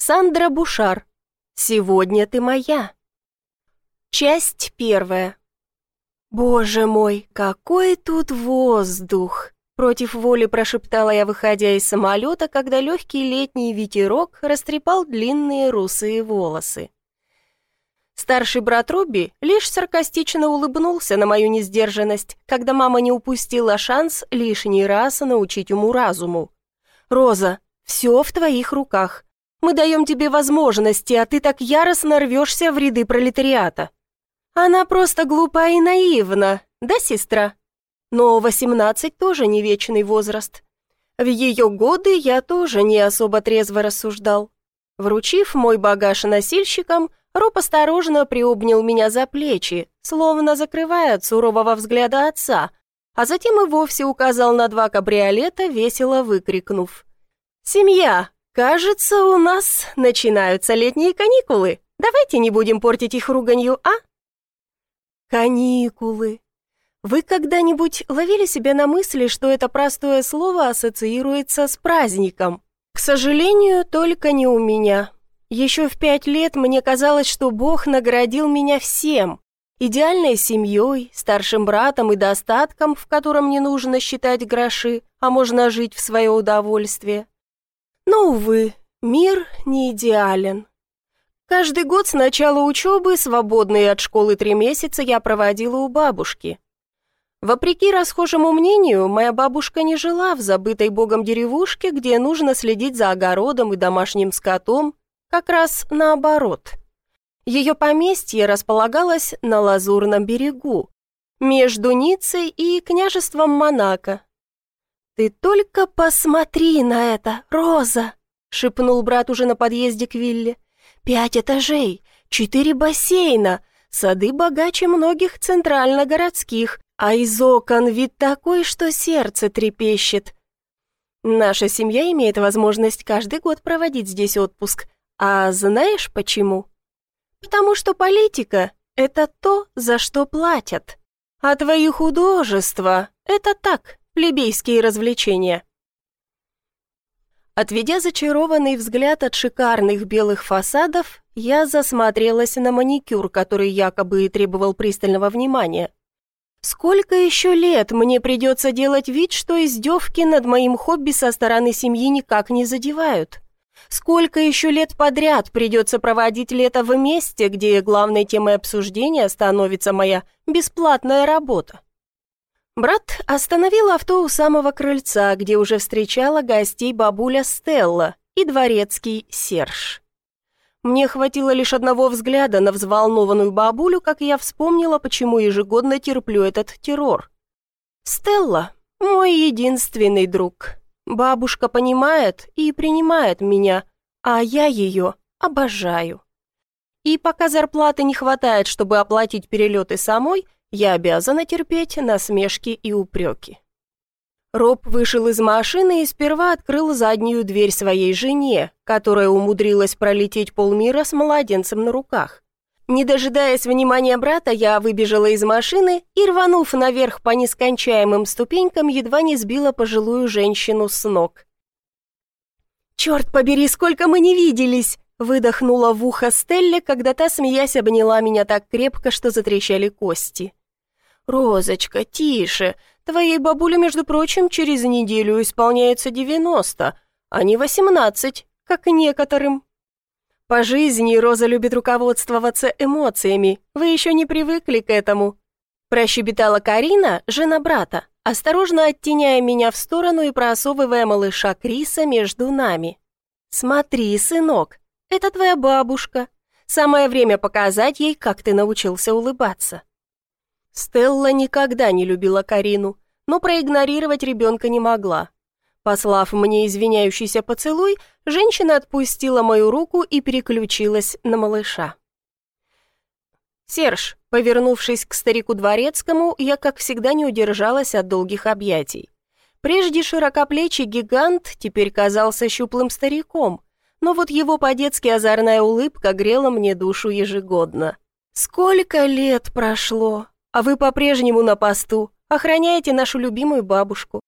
Сандра Бушар. Сегодня ты моя. Часть первая. Боже мой, какой тут воздух! Против воли прошептала я, выходя из самолета, когда легкий летний ветерок растрепал длинные русые волосы. Старший брат Робби лишь саркастично улыбнулся на мою несдержанность, когда мама не упустила шанс лишний раз научить уму-разуму. «Роза, все в твоих руках. Мы даем тебе возможности, а ты так яростно рвешься в ряды пролетариата». «Она просто глупа и наивна, да, сестра?» Но 18 тоже не вечный возраст. В ее годы я тоже не особо трезво рассуждал. Вручив мой багаж носильщикам, Роб осторожно приобнял меня за плечи, словно закрывая от сурового взгляда отца, а затем и вовсе указал на два кабриолета, весело выкрикнув. «Семья, кажется, у нас начинаются летние каникулы. Давайте не будем портить их руганью, а?» «Каникулы», вы когда-нибудь ловили себя на мысли, что это простое слово ассоциируется с праздником? К сожалению, только не у меня. Еще в пять лет мне казалось, что Бог наградил меня всем. Идеальной семьей, старшим братом и достатком, в котором не нужно считать гроши, а можно жить в свое удовольствие. Но, увы, мир не идеален. Каждый год с начала учебы, свободные от школы три месяца, я проводила у бабушки. Вопреки расхожему мнению, моя бабушка не жила в забытой богом деревушке, где нужно следить за огородом и домашним скотом, как раз наоборот. Ее поместье располагалось на Лазурном берегу, между Ниццей и княжеством Монако. «Ты только посмотри на это, Роза!» — шепнул брат уже на подъезде к вилле. «Пять этажей, четыре бассейна, сады богаче многих центрально-городских, а из окон вид такой, что сердце трепещет. Наша семья имеет возможность каждый год проводить здесь отпуск. А знаешь почему? Потому что политика — это то, за что платят. А твои художества — это так, плебейские развлечения. Отведя зачарованный взгляд от шикарных белых фасадов, я засмотрелась на маникюр, который якобы требовал пристального внимания. Сколько еще лет мне придется делать вид, что издевки над моим хобби со стороны семьи никак не задевают? Сколько еще лет подряд придется проводить лето в месте, где главной темой обсуждения становится моя бесплатная работа? Брат остановил авто у самого крыльца, где уже встречала гостей бабуля Стелла и дворецкий Серж. Мне хватило лишь одного взгляда на взволнованную бабулю, как я вспомнила, почему ежегодно терплю этот террор. Стелла — мой единственный друг. Бабушка понимает и принимает меня, а я ее обожаю. И пока зарплаты не хватает, чтобы оплатить перелеты самой, я обязана терпеть насмешки и упреки. Роб вышел из машины и сперва открыл заднюю дверь своей жене, которая умудрилась пролететь полмира с младенцем на руках. Не дожидаясь внимания брата, я выбежала из машины и, рванув наверх по нескончаемым ступенькам, едва не сбила пожилую женщину с ног. «Черт побери, сколько мы не виделись!» выдохнула в ухо Стелле, когда та, смеясь, обняла меня так крепко, что затрещали кости. «Розочка, тише, Твоей бабуле, между прочим, через неделю исполняется девяносто, а не восемнадцать, как некоторым. По жизни Роза любит руководствоваться эмоциями, вы еще не привыкли к этому. Прощебетала Карина, жена брата, осторожно оттеняя меня в сторону и просовывая малыша Криса между нами. «Смотри, сынок, это твоя бабушка. Самое время показать ей, как ты научился улыбаться». Стелла никогда не любила Карину, но проигнорировать ребенка не могла. Послав мне извиняющийся поцелуй, женщина отпустила мою руку и переключилась на малыша. «Серж», повернувшись к старику Дворецкому, я, как всегда, не удержалась от долгих объятий. Прежде широкоплечий гигант теперь казался щуплым стариком, но вот его по-детски озорная улыбка грела мне душу ежегодно. «Сколько лет прошло!» А вы по-прежнему на посту, охраняете нашу любимую бабушку».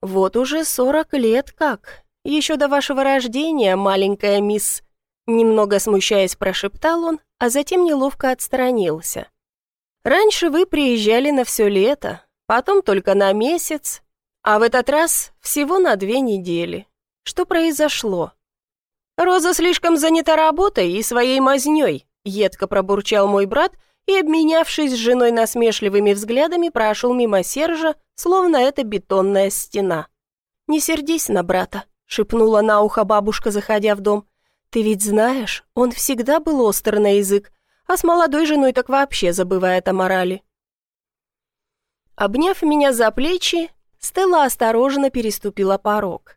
«Вот уже сорок лет как. Еще до вашего рождения, маленькая мисс...» Немного смущаясь, прошептал он, а затем неловко отстранился. «Раньше вы приезжали на все лето, потом только на месяц, а в этот раз всего на две недели. Что произошло?» «Роза слишком занята работой и своей мазнёй», едко пробурчал мой брат и, обменявшись с женой насмешливыми взглядами, прошел мимо Сержа, словно это бетонная стена. «Не сердись на брата», — шепнула на ухо бабушка, заходя в дом. «Ты ведь знаешь, он всегда был остр на язык, а с молодой женой так вообще забывает о морали». Обняв меня за плечи, Стелла осторожно переступила порог.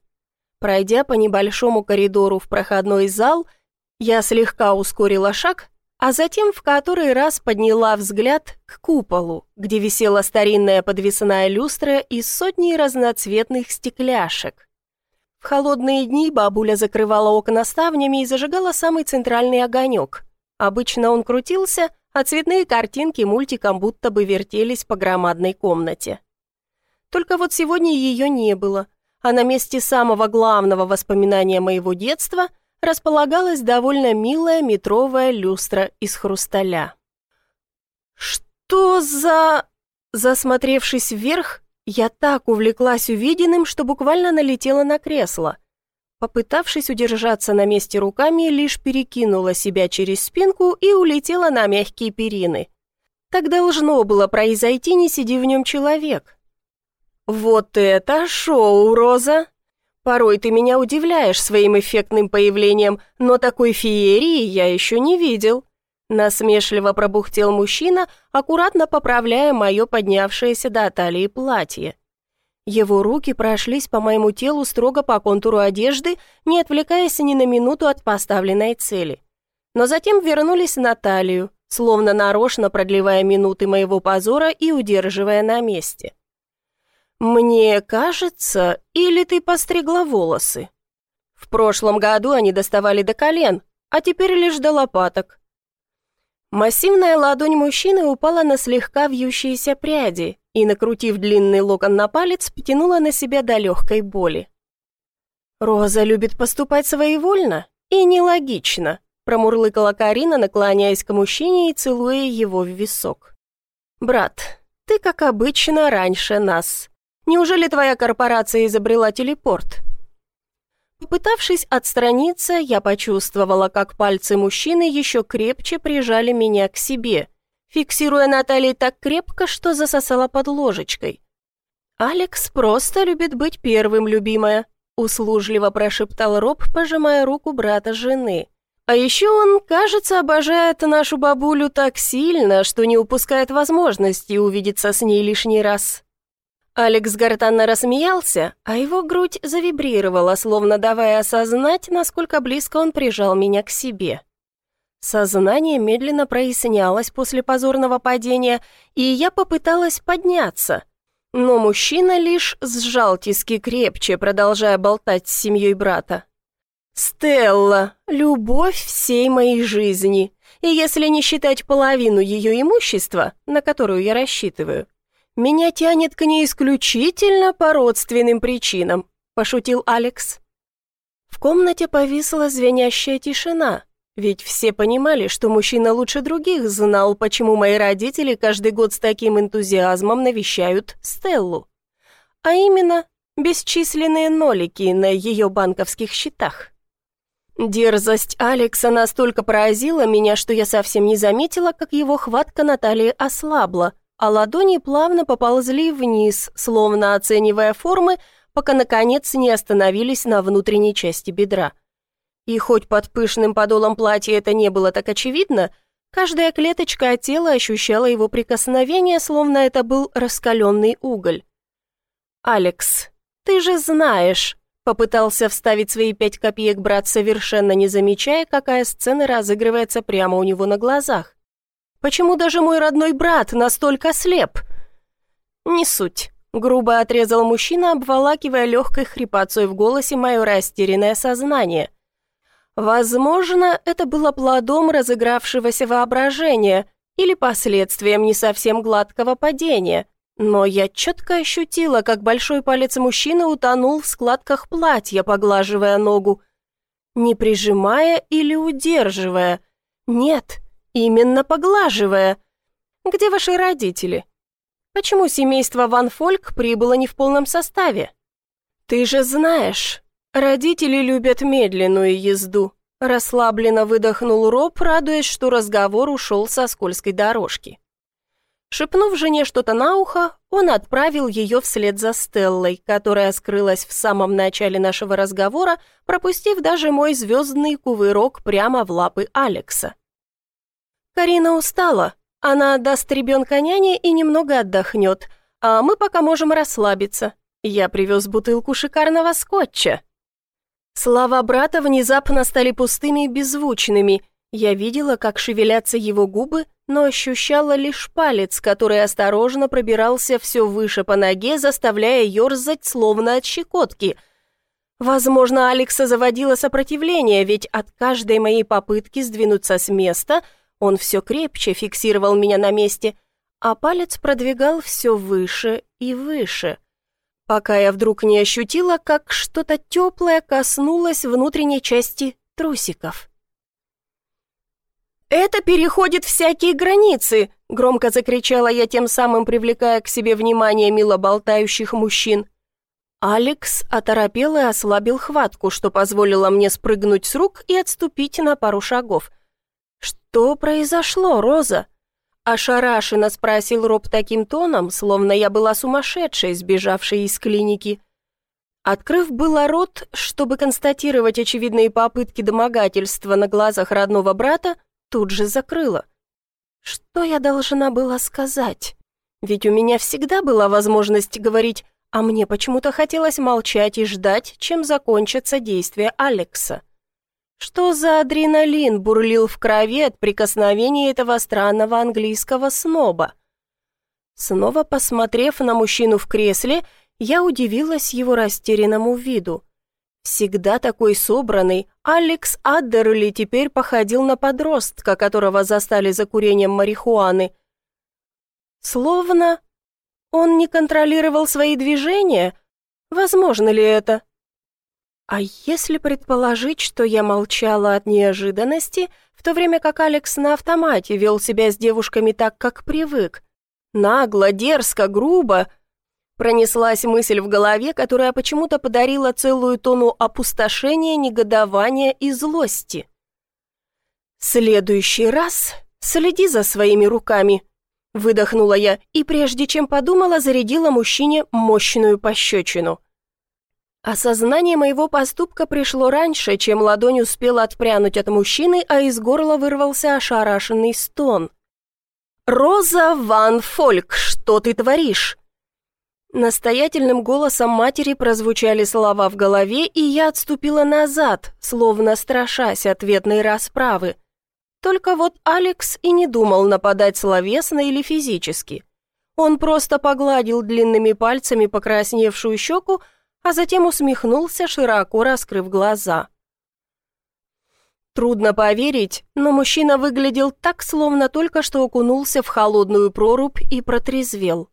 Пройдя по небольшому коридору в проходной зал, я слегка ускорила шаг, а затем в который раз подняла взгляд к куполу, где висела старинная подвесная люстра из сотни разноцветных стекляшек. В холодные дни бабуля закрывала окна ставнями и зажигала самый центральный огонек. Обычно он крутился, а цветные картинки мультиком будто бы вертелись по громадной комнате. Только вот сегодня ее не было, а на месте самого главного воспоминания моего детства – располагалась довольно милая метровая люстра из хрусталя. «Что за...» Засмотревшись вверх, я так увлеклась увиденным, что буквально налетела на кресло. Попытавшись удержаться на месте руками, лишь перекинула себя через спинку и улетела на мягкие перины. Так должно было произойти, не сиди в нем человек. «Вот это шоу, Роза!» Порой ты меня удивляешь своим эффектным появлением, но такой феерии я еще не видел». Насмешливо пробухтел мужчина, аккуратно поправляя мое поднявшееся до талии платье. Его руки прошлись по моему телу строго по контуру одежды, не отвлекаясь ни на минуту от поставленной цели. Но затем вернулись на талию, словно нарочно продлевая минуты моего позора и удерживая на месте. «Мне кажется, или ты постригла волосы?» В прошлом году они доставали до колен, а теперь лишь до лопаток. Массивная ладонь мужчины упала на слегка вьющиеся пряди и, накрутив длинный локон на палец, потянула на себя до легкой боли. «Роза любит поступать своевольно и нелогично», промурлыкала Карина, наклоняясь к мужчине и целуя его в висок. «Брат, ты, как обычно, раньше нас. Неужели твоя корпорация изобрела телепорт?» Попытавшись отстраниться, я почувствовала, как пальцы мужчины еще крепче прижали меня к себе, фиксируя Натальи так крепко, что засосала под ложечкой. «Алекс просто любит быть первым, любимая», услужливо прошептал Роб, пожимая руку брата жены. «А еще он, кажется, обожает нашу бабулю так сильно, что не упускает возможности увидеться с ней лишний раз». Алекс гортанно рассмеялся, а его грудь завибрировала, словно давая осознать, насколько близко он прижал меня к себе. Сознание медленно прояснялось после позорного падения, и я попыталась подняться. Но мужчина лишь сжал тиски крепче, продолжая болтать с семьей брата. «Стелла, любовь всей моей жизни, и если не считать половину ее имущества, на которую я рассчитываю, «Меня тянет к ней исключительно по родственным причинам», – пошутил Алекс. В комнате повисла звенящая тишина, ведь все понимали, что мужчина лучше других знал, почему мои родители каждый год с таким энтузиазмом навещают Стеллу. А именно, бесчисленные нолики на ее банковских счетах. Дерзость Алекса настолько поразила меня, что я совсем не заметила, как его хватка Натальи ослабла – а ладони плавно поползли вниз, словно оценивая формы, пока, наконец, не остановились на внутренней части бедра. И хоть под пышным подолом платья это не было так очевидно, каждая клеточка тела ощущала его прикосновение, словно это был раскаленный уголь. «Алекс, ты же знаешь», — попытался вставить свои пять копеек брат, совершенно не замечая, какая сцена разыгрывается прямо у него на глазах. Почему даже мой родной брат настолько слеп?» «Не суть», — грубо отрезал мужчина, обволакивая легкой хрипацой в голосе мое растерянное сознание. «Возможно, это было плодом разыгравшегося воображения или последствием не совсем гладкого падения, Но я четко ощутила, как большой палец мужчины утонул в складках платья, поглаживая ногу. Не прижимая или удерживая. Нет, именно поглаживая. Где ваши родители? Почему семейство Ван Фольк прибыло не в полном составе? Ты же знаешь, родители любят медленную езду. Расслабленно выдохнул Роб, радуясь, что разговор ушел со скользкой дорожки. Шепнув жене что-то на ухо, он отправил ее вслед за Стеллой, которая скрылась в самом начале нашего разговора, пропустив даже мой звездный кувырок прямо в лапы Алекса. Карина устала. Она отдаст ребенка няне и немного отдохнет, а мы пока можем расслабиться. Я привез бутылку шикарного скотча. Слова брата внезапно стали пустыми и беззвучными. Я видела, как шевелятся его губы, но ощущала лишь палец, который осторожно пробирался все выше по ноге, заставляя ерзать, словно от щекотки. Возможно, Алекса заводила сопротивление, ведь от каждой моей попытки сдвинуться с места он все крепче фиксировал меня на месте, а палец продвигал все выше и выше, пока я вдруг не ощутила, как что-то теплое коснулось внутренней части трусиков. «Это переходит всякие границы!» — громко закричала я, тем самым привлекая к себе внимание мило болтающих мужчин. Алекс оторопел и ослабил хватку, что позволило мне спрыгнуть с рук и отступить на пару шагов. «Что произошло, Роза?» Ошарашенно спросил Роб таким тоном, словно я была сумасшедшей, сбежавшей из клиники. Открыв было рот, чтобы констатировать очевидные попытки домогательства на глазах родного брата, тут же закрыла. Что я должна была сказать? Ведь у меня всегда была возможность говорить, а мне почему-то хотелось молчать и ждать, чем закончится действие Алекса. Что за адреналин бурлил в крови от прикосновения этого странного английского сноба? Снова посмотрев на мужчину в кресле, я удивилась его растерянному виду. Всегда такой собранный, Алекс Аддерли теперь походил на подростка, которого застали за курением марихуаны. Словно он не контролировал свои движения? Возможно ли это? А если предположить, что я молчала от неожиданности, в то время как Алекс на автомате вел себя с девушками так, как привык? Нагло, дерзко, грубо, Пронеслась мысль в голове, которая почему-то подарила целую тону опустошения, негодования и злости. «Следующий раз следи за своими руками», — выдохнула я и, прежде чем подумала, зарядила мужчине мощную пощечину. Осознание моего поступка пришло раньше, чем ладонь успела отпрянуть от мужчины, а из горла вырвался ошарашенный стон. «Роза Ван Фольк, что ты творишь?» Настоятельным голосом матери прозвучали слова в голове, и я отступила назад, словно страшась ответной расправы. Только вот Алекс и не думал нападать словесно или физически. Он просто погладил длинными пальцами покрасневшую щеку, а затем усмехнулся, широко раскрыв глаза. Трудно поверить, но мужчина выглядел так, словно только что окунулся в холодную прорубь и протрезвел.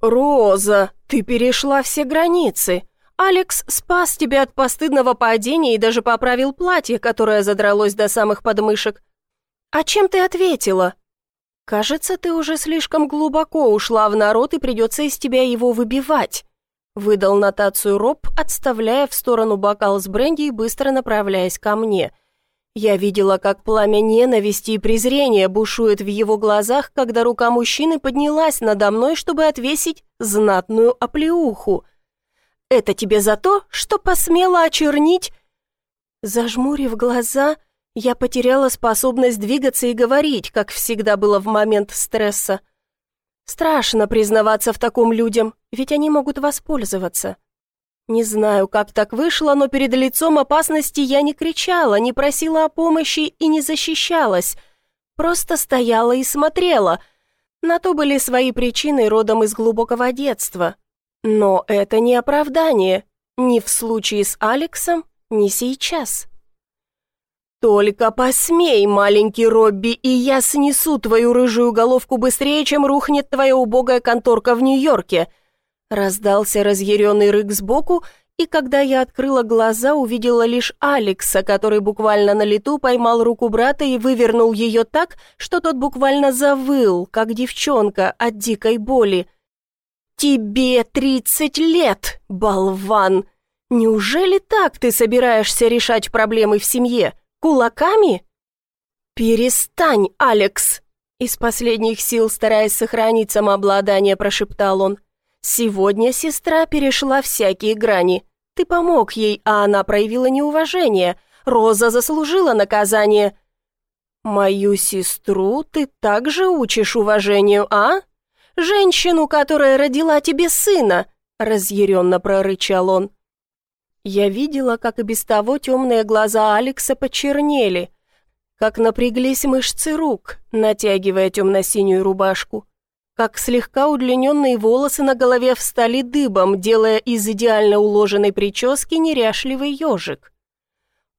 «Роза, ты перешла все границы. Алекс спас тебя от постыдного падения и даже поправил платье, которое задралось до самых подмышек. А чем ты ответила?» «Кажется, ты уже слишком глубоко ушла в народ, и придется из тебя его выбивать», выдал нотацию Роб, отставляя в сторону бокал с бренди и быстро направляясь ко мне – я видела, как пламя ненависти и презрения бушует в его глазах, когда рука мужчины поднялась надо мной, чтобы отвесить знатную оплеуху. «Это тебе за то, что посмела очернить...» Зажмурив глаза, я потеряла способность двигаться и говорить, как всегда было в момент стресса. Страшно признаваться в таком людям, ведь они могут воспользоваться. Не знаю, как так вышло, но перед лицом опасности я не кричала, не просила о помощи и не защищалась. Просто стояла и смотрела. На то были свои причины родом из глубокого детства. Но это не оправдание. Ни в случае с Алексом, ни сейчас. «Только посмей, маленький Робби, и я снесу твою рыжую головку быстрее, чем рухнет твоя убогая конторка в Нью-Йорке!» Раздался разъяренный рык сбоку, и когда я открыла глаза, увидела лишь Алекса, который буквально на лету поймал руку брата и вывернул ее так, что тот буквально завыл, как девчонка от дикой боли. «Тебе тридцать лет, болван! Неужели так ты собираешься решать проблемы в семье? Кулаками?» «Перестань, Алекс!» Из последних сил, стараясь сохранить самообладание, прошептал он. «Сегодня сестра перешла всякие грани. Ты помог ей, а она проявила неуважение. Роза заслужила наказание. Мою сестру ты также учишь уважению, а? Женщину, которая родила тебе сына, разъяренно прорычал он. Я видела, как и без того темные глаза Алекса почернели, как напряглись мышцы рук, натягивая темно-синюю рубашку как слегка удлиненные волосы на голове встали дыбом, делая из идеально уложенной прически неряшливый ежик.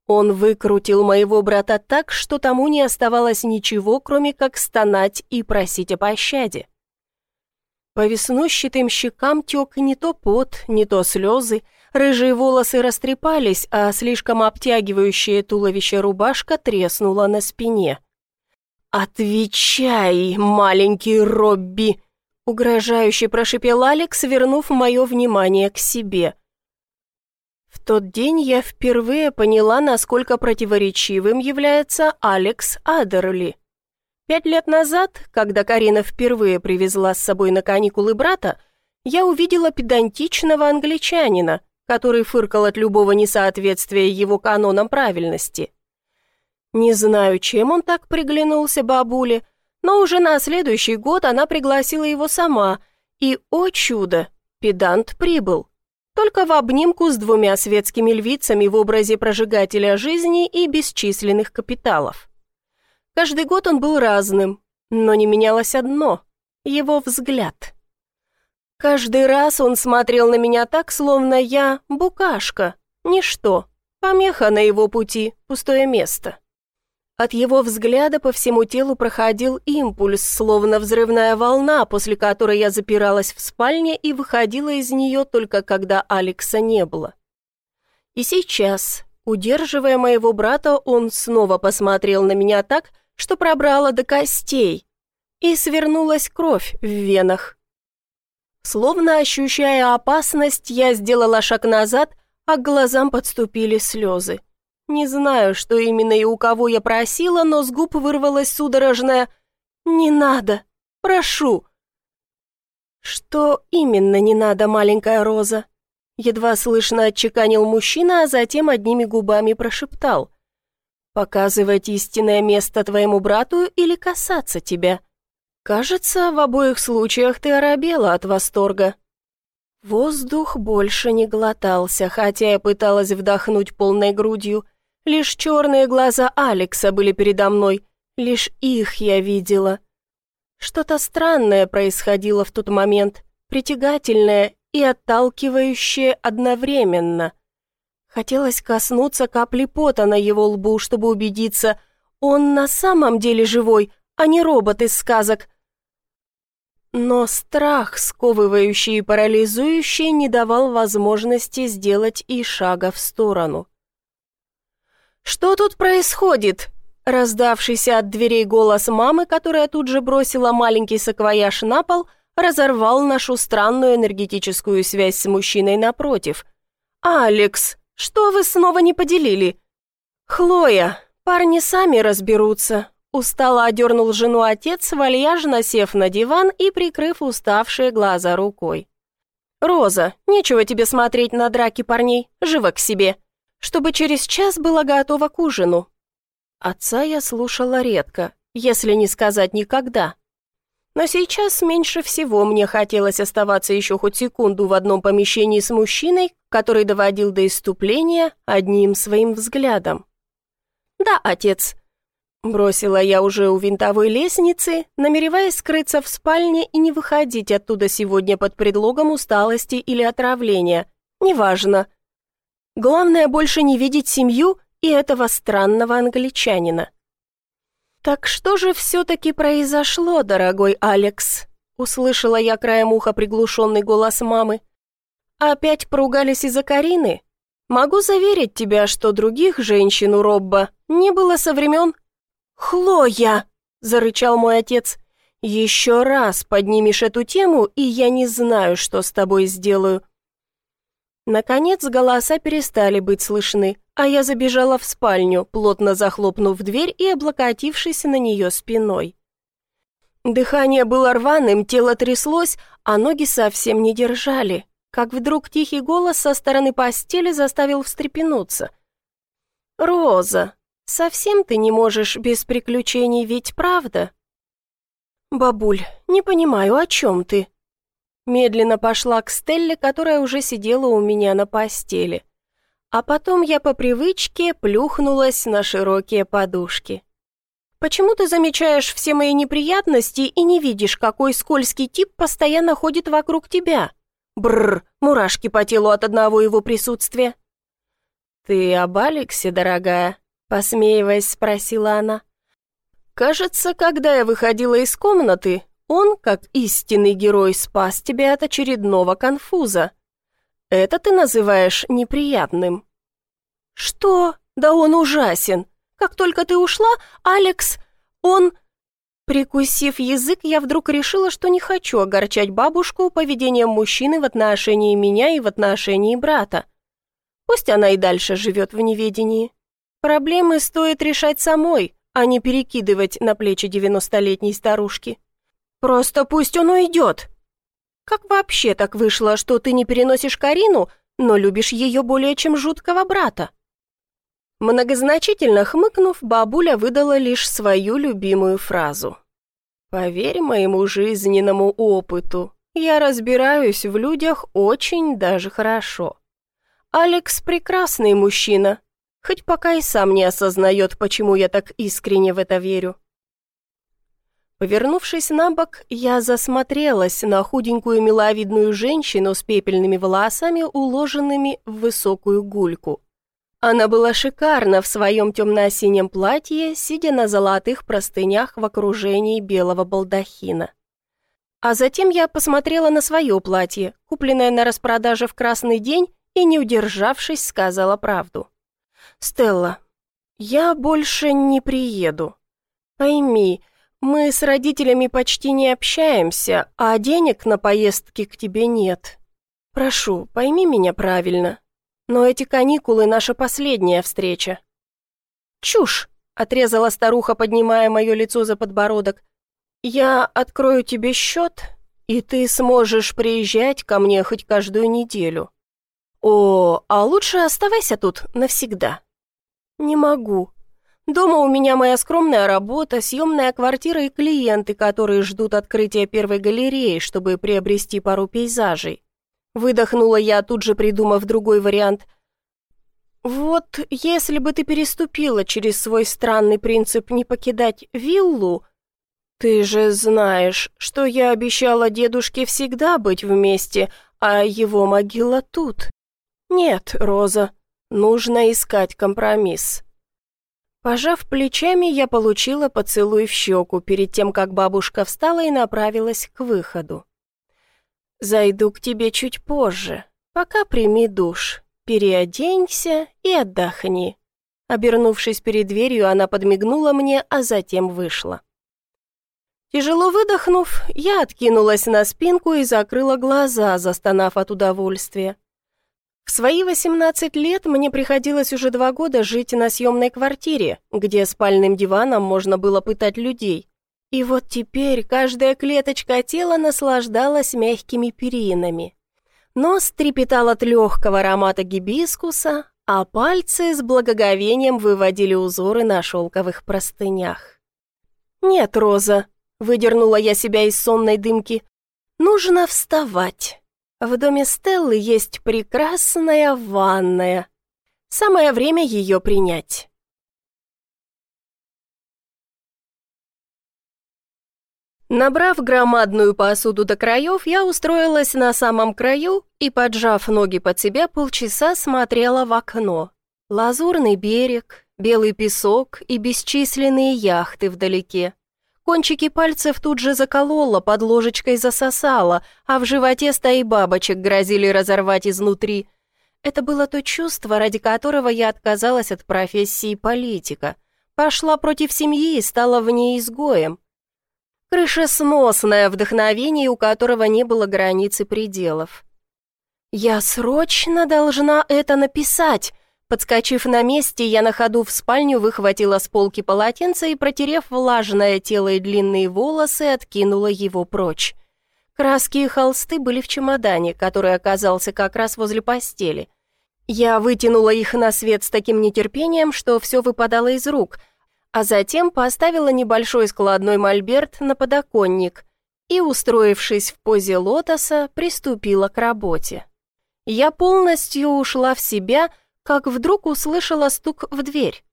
Он выкрутил моего брата так, что тому не оставалось ничего, кроме как стонать и просить о пощаде. По веснущатым щекам тек не то пот, не то слезы, рыжие волосы растрепались, а слишком обтягивающее туловище рубашка треснула на спине. «Отвечай, маленький Робби!» — угрожающе прошипел Алекс, вернув мое внимание к себе. В тот день я впервые поняла, насколько противоречивым является Алекс Адерли. Пять лет назад, когда Карина впервые привезла с собой на каникулы брата, я увидела педантичного англичанина, который фыркал от любого несоответствия его канонам правильности. Не знаю, чем он так приглянулся бабуле, но уже на следующий год она пригласила его сама, и, о чудо, педант прибыл. Только в обнимку с двумя светскими львицами в образе прожигателя жизни и бесчисленных капиталов. Каждый год он был разным, но не менялось одно — его взгляд. Каждый раз он смотрел на меня так, словно я букашка, ничто, помеха на его пути, пустое место. От его взгляда по всему телу проходил импульс, словно взрывная волна, после которой я запиралась в спальне и выходила из нее только когда Алекса не было. И сейчас, удерживая моего брата, он снова посмотрел на меня так, что пробрало до костей, и свернулась кровь в венах. Словно ощущая опасность, я сделала шаг назад, а к глазам подступили слезы. Не знаю, что именно и у кого я просила, но с губ вырвалось судорожное «Не надо! Прошу!» «Что именно не надо, маленькая Роза?» Едва слышно отчеканил мужчина, а затем одними губами прошептал. «Показывать истинное место твоему брату или касаться тебя?» «Кажется, в обоих случаях ты оробела от восторга». Воздух больше не глотался, хотя я пыталась вдохнуть полной грудью. Лишь черные глаза Алекса были передо мной, лишь их я видела. Что-то странное происходило в тот момент, притягательное и отталкивающее одновременно. Хотелось коснуться капли пота на его лбу, чтобы убедиться, он на самом деле живой, а не робот из сказок. Но страх, сковывающий и парализующий, не давал возможности сделать и шага в сторону. «Что тут происходит?» Раздавшийся от дверей голос мамы, которая тут же бросила маленький саквояж на пол, разорвал нашу странную энергетическую связь с мужчиной напротив. «Алекс, что вы снова не поделили?» «Хлоя, парни сами разберутся», Устало одернул жену отец, вальяжно сев на диван и прикрыв уставшие глаза рукой. «Роза, нечего тебе смотреть на драки парней, живо к себе чтобы через час была готова к ужину. Отца я слушала редко, если не сказать никогда. Но сейчас меньше всего мне хотелось оставаться еще хоть секунду в одном помещении с мужчиной, который доводил до иступления одним своим взглядом. «Да, отец», — бросила я уже у винтовой лестницы, намереваясь скрыться в спальне и не выходить оттуда сегодня под предлогом усталости или отравления. Неважно, Главное больше не видеть семью и этого странного англичанина. «Так что же все-таки произошло, дорогой Алекс?» Услышала я краем уха приглушенный голос мамы. «Опять поругались из-за Карины? Могу заверить тебя, что других женщин у Робба не было со времен...» «Хлоя!» — зарычал мой отец. «Еще раз поднимешь эту тему, и я не знаю, что с тобой сделаю». Наконец голоса перестали быть слышны, а я забежала в спальню, плотно захлопнув дверь и облокотившись на нее спиной. Дыхание было рваным, тело тряслось, а ноги совсем не держали, как вдруг тихий голос со стороны постели заставил встрепенуться. «Роза, совсем ты не можешь без приключений, ведь правда?» «Бабуль, не понимаю, о чем ты?» Медленно пошла к Стелле, которая уже сидела у меня на постели. А потом я по привычке плюхнулась на широкие подушки. «Почему ты замечаешь все мои неприятности и не видишь, какой скользкий тип постоянно ходит вокруг тебя?» Бррр, мурашки по телу от одного его присутствия. «Ты об Алексе, дорогая?» — посмеиваясь, спросила она. «Кажется, когда я выходила из комнаты, он, как истинный герой, спас тебя от очередного конфуза. Это ты называешь неприятным?» «Что? Да он ужасен. Как только ты ушла, Алекс, он...» Прикусив язык, я вдруг решила, что не хочу огорчать бабушку поведением мужчины в отношении меня и в отношении брата. Пусть она и дальше живет в неведении. Проблемы стоит решать самой, а не перекидывать на плечи девяностолетней старушки. Просто пусть он уйдет. Как вообще так вышло, что ты не переносишь Карину, но любишь ее более чем жуткого брата? Многозначительно хмыкнув, бабуля выдала лишь свою любимую фразу. «Поверь моему жизненному опыту, я разбираюсь в людях очень даже хорошо. Алекс прекрасный мужчина, хоть пока и сам не осознает, почему я так искренне в это верю. Повернувшись на бок, я засмотрелась на худенькую миловидную женщину с пепельными волосами, уложенными в высокую гульку. Она была шикарна в своем темно-синем платье, сидя на золотых простынях в окружении белого балдахина. А затем я посмотрела на свое платье, купленное на распродаже в красный день, и, не удержавшись, сказала правду. «Стелла, я больше не приеду. Пойми, мы с родителями почти не общаемся, а денег на поездки к тебе нет. Прошу, пойми меня правильно. Но эти каникулы — наша последняя встреча». «Чушь!» — отрезала старуха, поднимая мое лицо за подбородок. «Я открою тебе счет, и ты сможешь приезжать ко мне хоть каждую неделю. О, а лучше оставайся тут навсегда». «Не могу. Дома у меня моя скромная работа, съемная квартира и клиенты, которые ждут открытия первой галереи, чтобы приобрести пару пейзажей. Выдохнула я, тут же придумав другой вариант. «Вот если бы ты переступила через свой странный принцип не покидать виллу, ты же знаешь, что я обещала дедушке всегда быть вместе, а его могила тут. Нет, Роза, нужно искать компромисс». Пожав плечами, я получила поцелуй в щеку перед тем, как бабушка встала и направилась к выходу. Зайду к тебе чуть позже. Пока прими душ, переоденься и отдохни». Обернувшись перед дверью, она подмигнула мне, а затем вышла. Тяжело выдохнув, я откинулась на спинку и закрыла глаза, застонав от удовольствия. В свои 18 лет мне приходилось уже два года жить на съемной квартире, где спальным диваном можно было пытать людей, и вот теперь каждая клеточка тела наслаждалась мягкими перинами. Нос трепетал от легкого аромата гибискуса, а пальцы с благоговением выводили узоры на шелковых простынях. «Нет, Роза», — выдернула я себя из сонной дымки, — «нужно вставать. В доме Стеллы есть прекрасная ванная. Самое время ее принять». Набрав громадную посуду до краев, я устроилась на самом краю и, поджав ноги под себя, полчаса смотрела в окно. Лазурный берег, белый песок и бесчисленные яхты вдалеке. Кончики пальцев тут же заколола, под ложечкой засосала, а в животе стаи бабочек грозили разорвать изнутри. Это было то чувство, ради которого я отказалась от профессии политика. Пошла против семьи и стала в ней изгоем. Крышесносное вдохновение, у которого не было границ и пределов. «Я срочно должна это написать!» Подскочив на месте, я на ходу в спальню выхватила с полки полотенце и, протерев влажное тело и длинные волосы, откинула его прочь. Краски и холсты были в чемодане, который оказался как раз возле постели. Я вытянула их на свет с таким нетерпением, что все выпадало из рук, а затем поставила небольшой складной мольберт на подоконник и, устроившись в позе лотоса, приступила к работе. Я полностью ушла в себя, как вдруг услышала стук в дверь.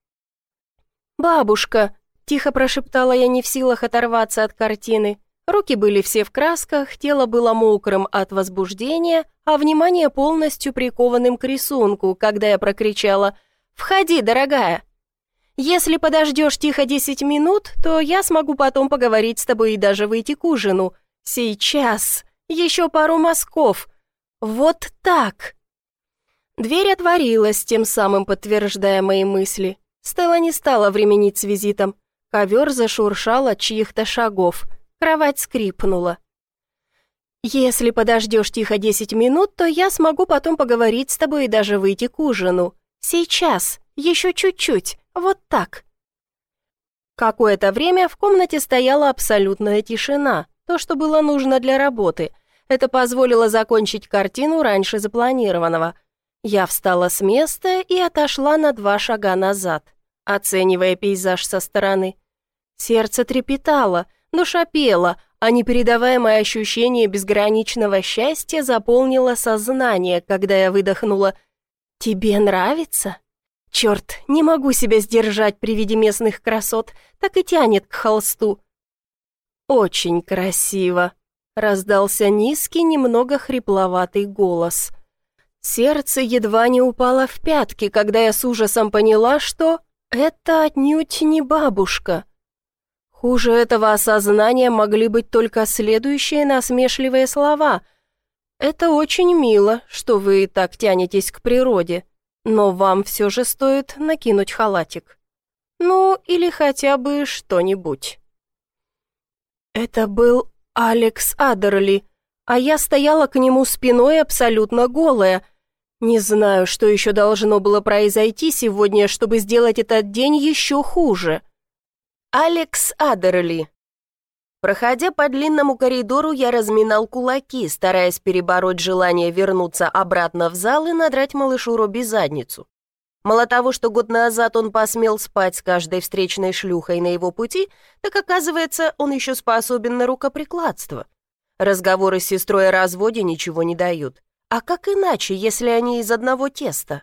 «Бабушка!» — тихо прошептала я не в силах оторваться от картины. Руки были все в красках, тело было мокрым от возбуждения, а внимание полностью прикованным к рисунку, когда я прокричала «Входи, дорогая!» «Если подождешь тихо десять минут, то я смогу потом поговорить с тобой и даже выйти к ужину. Сейчас! Еще пару мазков! Вот так!» Дверь отворилась, тем самым подтверждая мои мысли. Стелла не стала временить с визитом. Ковер зашуршал от чьих-то шагов. Кровать скрипнула. «Если подождешь тихо десять минут, то я смогу потом поговорить с тобой и даже выйти к ужину. Сейчас, еще чуть-чуть, вот так». Какое-то время в комнате стояла абсолютная тишина, то, что было нужно для работы. Это позволило закончить картину раньше запланированного – я встала с места и отошла на два шага назад, оценивая пейзаж со стороны. Сердце трепетало, душа пела, а непередаваемое ощущение безграничного счастья заполнило сознание, когда я выдохнула «Тебе нравится?» Черт, не могу себя сдержать при виде местных красот, так и тянет к холсту. «Очень красиво», — раздался низкий, немного хрипловатый голос. Сердце едва не упало в пятки, когда я с ужасом поняла, что это отнюдь не бабушка. Хуже этого осознания могли быть только следующие насмешливые слова. «Это очень мило, что вы так тянетесь к природе, но вам все же стоит накинуть халатик. Ну, или хотя бы что-нибудь». Это был Алекс Адерли, а я стояла к нему спиной абсолютно голая. Не знаю, что еще должно было произойти сегодня, чтобы сделать этот день еще хуже. Алекс Адерли. Проходя по длинному коридору, я разминал кулаки, стараясь перебороть желание вернуться обратно в зал и надрать малышу Робби задницу. Мало того, что год назад он посмел спать с каждой встречной шлюхой на его пути, так оказывается, он еще способен на рукоприкладство. Разговоры с сестрой о разводе ничего не дают. А как иначе, если они из одного теста?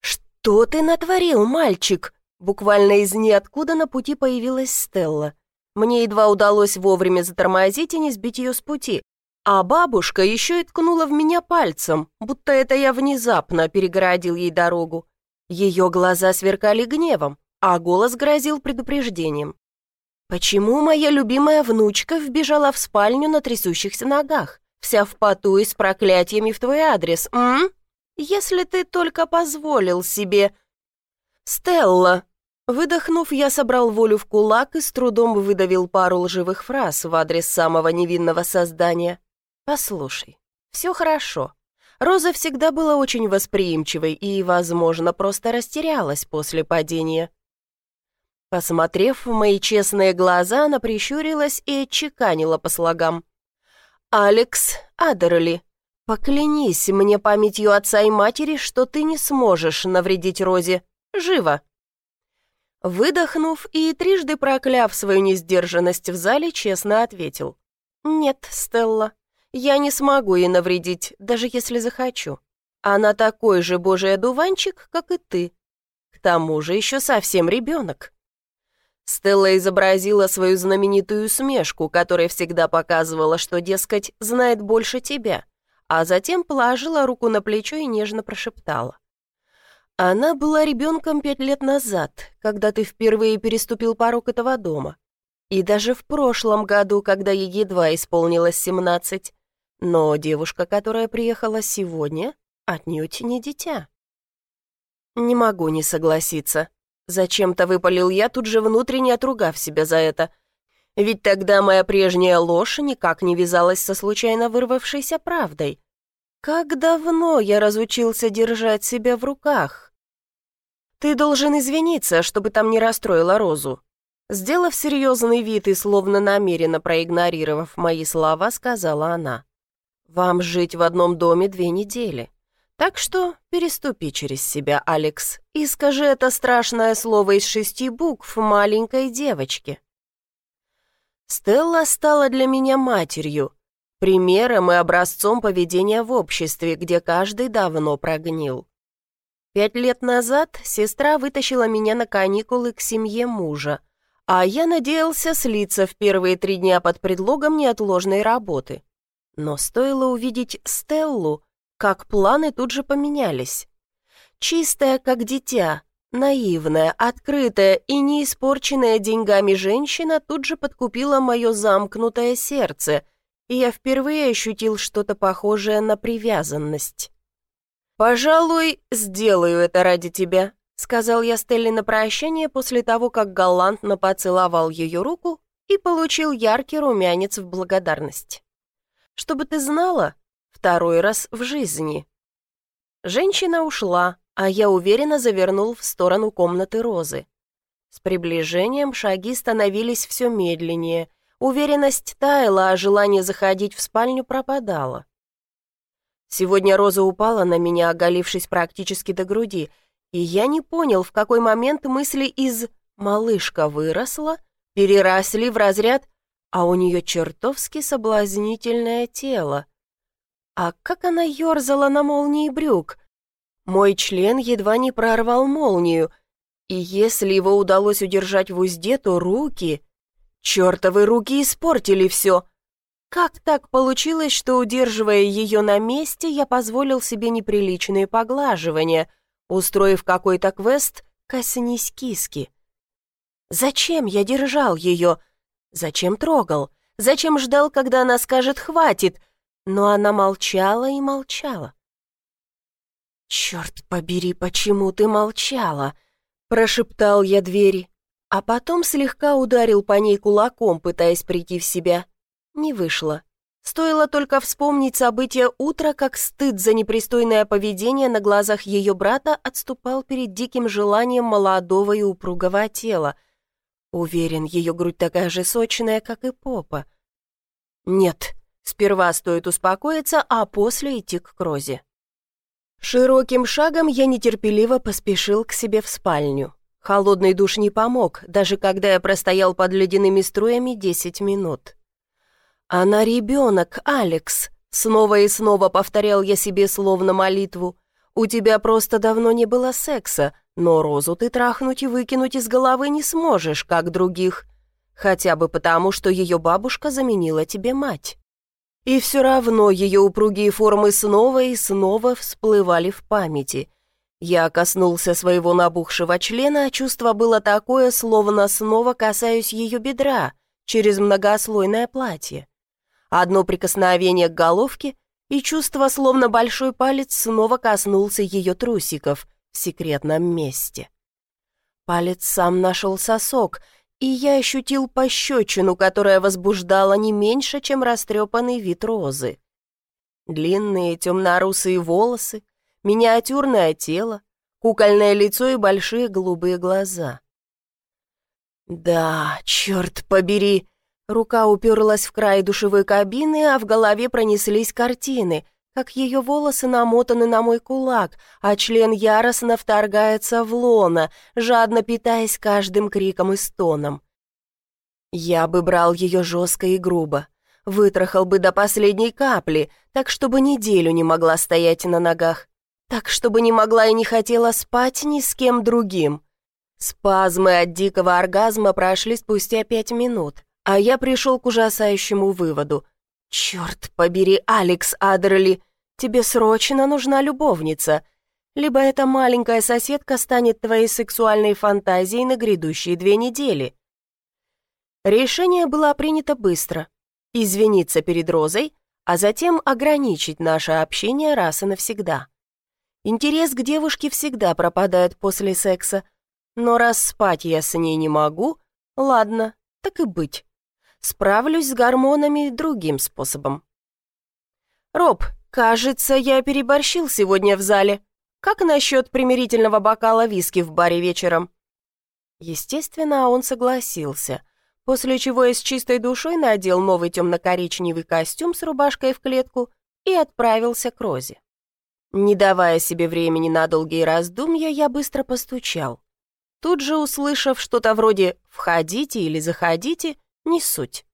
«Что ты натворил, мальчик?» Буквально из ниоткуда на пути появилась Стелла. Мне едва удалось вовремя затормозить и не сбить ее с пути. А бабушка еще и ткнула в меня пальцем, будто это я внезапно перегородил ей дорогу. Ее глаза сверкали гневом, а голос грозил предупреждением. Почему моя любимая внучка вбежала в спальню на трясущихся ногах, вся в поту и с проклятиями в твой адрес, м? Если ты только позволил себе... Стелла. Выдохнув, я собрал волю в кулак и с трудом выдавил пару лживых фраз в адрес самого невинного создания. Послушай, все хорошо. Роза всегда была очень восприимчивой и, возможно, просто растерялась после падения. Посмотрев в мои честные глаза, она прищурилась и отчеканила по слогам. «Алекс Адерли, поклянись мне памятью отца и матери, что ты не сможешь навредить Розе. Живо!» Выдохнув и трижды прокляв свою несдержанность в зале, честно ответил. «Нет, Стелла, я не смогу ей навредить, даже если захочу. Она такой же божий одуванчик, как и ты. К тому же еще совсем ребенок». Стелла изобразила свою знаменитую смешку, которая всегда показывала, что, дескать, знает больше тебя, а затем положила руку на плечо и нежно прошептала. Она была ребенком пять лет назад, когда ты впервые переступил порог этого дома. И даже в прошлом году, когда ей едва исполнилось семнадцать. Но девушка, которая приехала сегодня, отнюдь не дитя. Не могу не согласиться. Зачем-то выпалил я, тут же внутренне отругав себя за это. Ведь тогда моя прежняя ложь никак не вязалась со случайно вырвавшейся правдой. Как давно я разучился держать себя в руках? Ты должен извиниться, чтобы там не расстроила Розу. Сделав серьезный вид и словно намеренно проигнорировав мои слова, сказала она. «Вам жить в одном доме две недели. Так что переступи через себя, Алекс, и скажи это страшное слово из шести букв маленькой девочке». Стелла стала для меня матерью, примером и образцом поведения в обществе, где каждый давно прогнил. Пять лет назад сестра вытащила меня на каникулы к семье мужа, а я надеялся слиться в первые три дня под предлогом неотложной работы. Но стоило увидеть Стеллу, как планы тут же поменялись. Чистая, как дитя, наивная, открытая и не испорченная деньгами женщина тут же подкупила мое замкнутое сердце, и я впервые ощутил что-то похожее на привязанность. «Пожалуй, сделаю это ради тебя», — сказал я Стелле на прощание после того, как галантно поцеловал ее руку и получил яркий румянец в благодарность. «Чтобы ты знала, второй раз в жизни». Женщина ушла, а я уверенно завернул в сторону комнаты Розы. С приближением шаги становились все медленнее — Уверенность таяла, а желание заходить в спальню пропадало. Сегодня Роза упала на меня, оголившись практически до груди, и я не понял, в какой момент мысли из «малышка выросла» переросли в разряд «а у нее чертовски соблазнительное тело». А как она ерзала на молнии брюк? Мой член едва не прорвал молнию, и если его удалось удержать в узде, то руки... Чертовы руки испортили все. Как так получилось, что, удерживая ее на месте, я позволил себе неприличные поглаживания, устроив какой-то квест «Коснись киски». Зачем я держал ее? Зачем трогал? Зачем ждал, когда она скажет «хватит»? Но она молчала и молчала. «Черт побери, почему ты молчала?» — прошептал я двери а потом слегка ударил по ней кулаком, пытаясь прийти в себя. Не вышло. Стоило только вспомнить события утра, как стыд за непристойное поведение на глазах ее брата отступал перед диким желанием молодого и упругого тела. Уверен, ее грудь такая же сочная, как и попа. Нет, сперва стоит успокоиться, а после идти к Крозе. Широким шагом я нетерпеливо поспешил к себе в спальню. Холодный душ не помог, даже когда я простоял под ледяными струями 10 минут. «Она ребенок, Алекс!» Снова и снова повторял я себе словно молитву. «У тебя просто давно не было секса, но розу ты трахнуть и выкинуть из головы не сможешь, как других. Хотя бы потому, что ее бабушка заменила тебе мать». И все равно ее упругие формы снова и снова всплывали в памяти — я коснулся своего набухшего члена, а чувство было такое, словно снова касаюсь ее бедра через многослойное платье. Одно прикосновение к головке, и чувство, словно большой палец, снова коснулся ее трусиков в секретном месте. Палец сам нашел сосок, и я ощутил пощечину, которая возбуждала не меньше, чем растрепанный вид розы. Длинные темно-русые волосы, миниатюрное тело, кукольное лицо и большие голубые глаза. «Да, черт побери!» Рука уперлась в край душевой кабины, а в голове пронеслись картины, как ее волосы намотаны на мой кулак, а член яростно вторгается в лона, жадно питаясь каждым криком и стоном. Я бы брал ее жестко и грубо, вытрахал бы до последней капли, так чтобы неделю не могла стоять на ногах так, чтобы не могла и не хотела спать ни с кем другим. Спазмы от дикого оргазма прошли спустя пять минут, а я пришел к ужасающему выводу. «Черт побери, Алекс Адерли, тебе срочно нужна любовница. либо эта маленькая соседка станет твоей сексуальной фантазией на грядущие две недели. Решение было принято быстро. Извиниться перед Розой, а затем ограничить наше общение раз и навсегда. Интерес к девушке всегда пропадает после секса, но раз спать я с ней не могу, ладно, так и быть. Справлюсь с гормонами другим способом. «Роб, кажется, я переборщил сегодня в зале. Как насчет примирительного бокала виски в баре вечером?» Естественно, он согласился, после чего я с чистой душой надел новый темно-коричневый костюм с рубашкой в клетку и отправился к Розе. Не давая себе времени на долгие раздумья, я быстро постучал. Тут же, услышав что-то вроде «входите» или «заходите», не суть.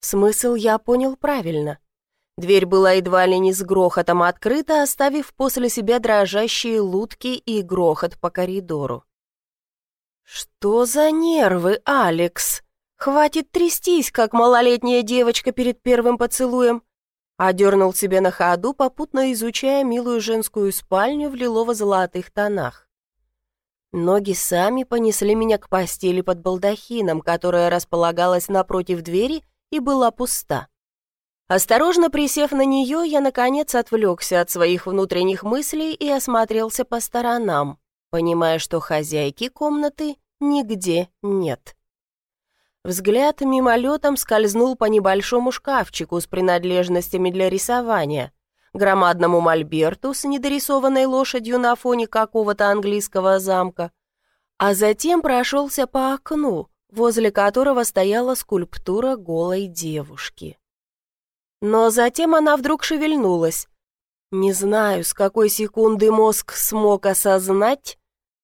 Смысл я понял правильно. Дверь была едва ли не с грохотом открыта, оставив после себя дрожащие лутки и грохот по коридору. «Что за нервы, Алекс? Хватит трястись, как малолетняя девочка перед первым поцелуем!» Одернул себе на ходу, попутно изучая милую женскую спальню в лилово-золотых тонах. Ноги сами понесли меня к постели под балдахином, которая располагалась напротив двери и была пуста. Осторожно присев на нее, я, наконец, отвлекся от своих внутренних мыслей и осмотрелся по сторонам, понимая, что хозяйки комнаты нигде нет. Взгляд мимолетом скользнул по небольшому шкафчику с принадлежностями для рисования — громадному мольберту с недорисованной лошадью на фоне какого-то английского замка, а затем прошелся по окну, возле которого стояла скульптура голой девушки. Но затем она вдруг шевельнулась. Не знаю, с какой секунды мозг смог осознать,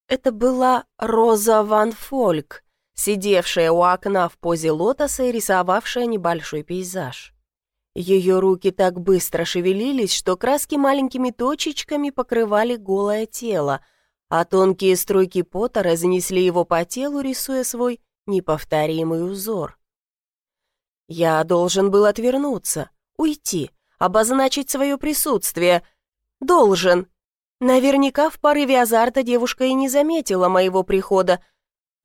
это была Роза Ван Фольк, сидевшая у окна в позе лотоса и рисовавшая небольшой пейзаж. Ее руки так быстро шевелились, что краски маленькими точечками покрывали голое тело, а тонкие струйки пота разнесли его по телу, рисуя свой неповторимый узор. Я должен был отвернуться, уйти, обозначить свое присутствие. Должен. Наверняка в порыве азарта девушка и не заметила моего прихода.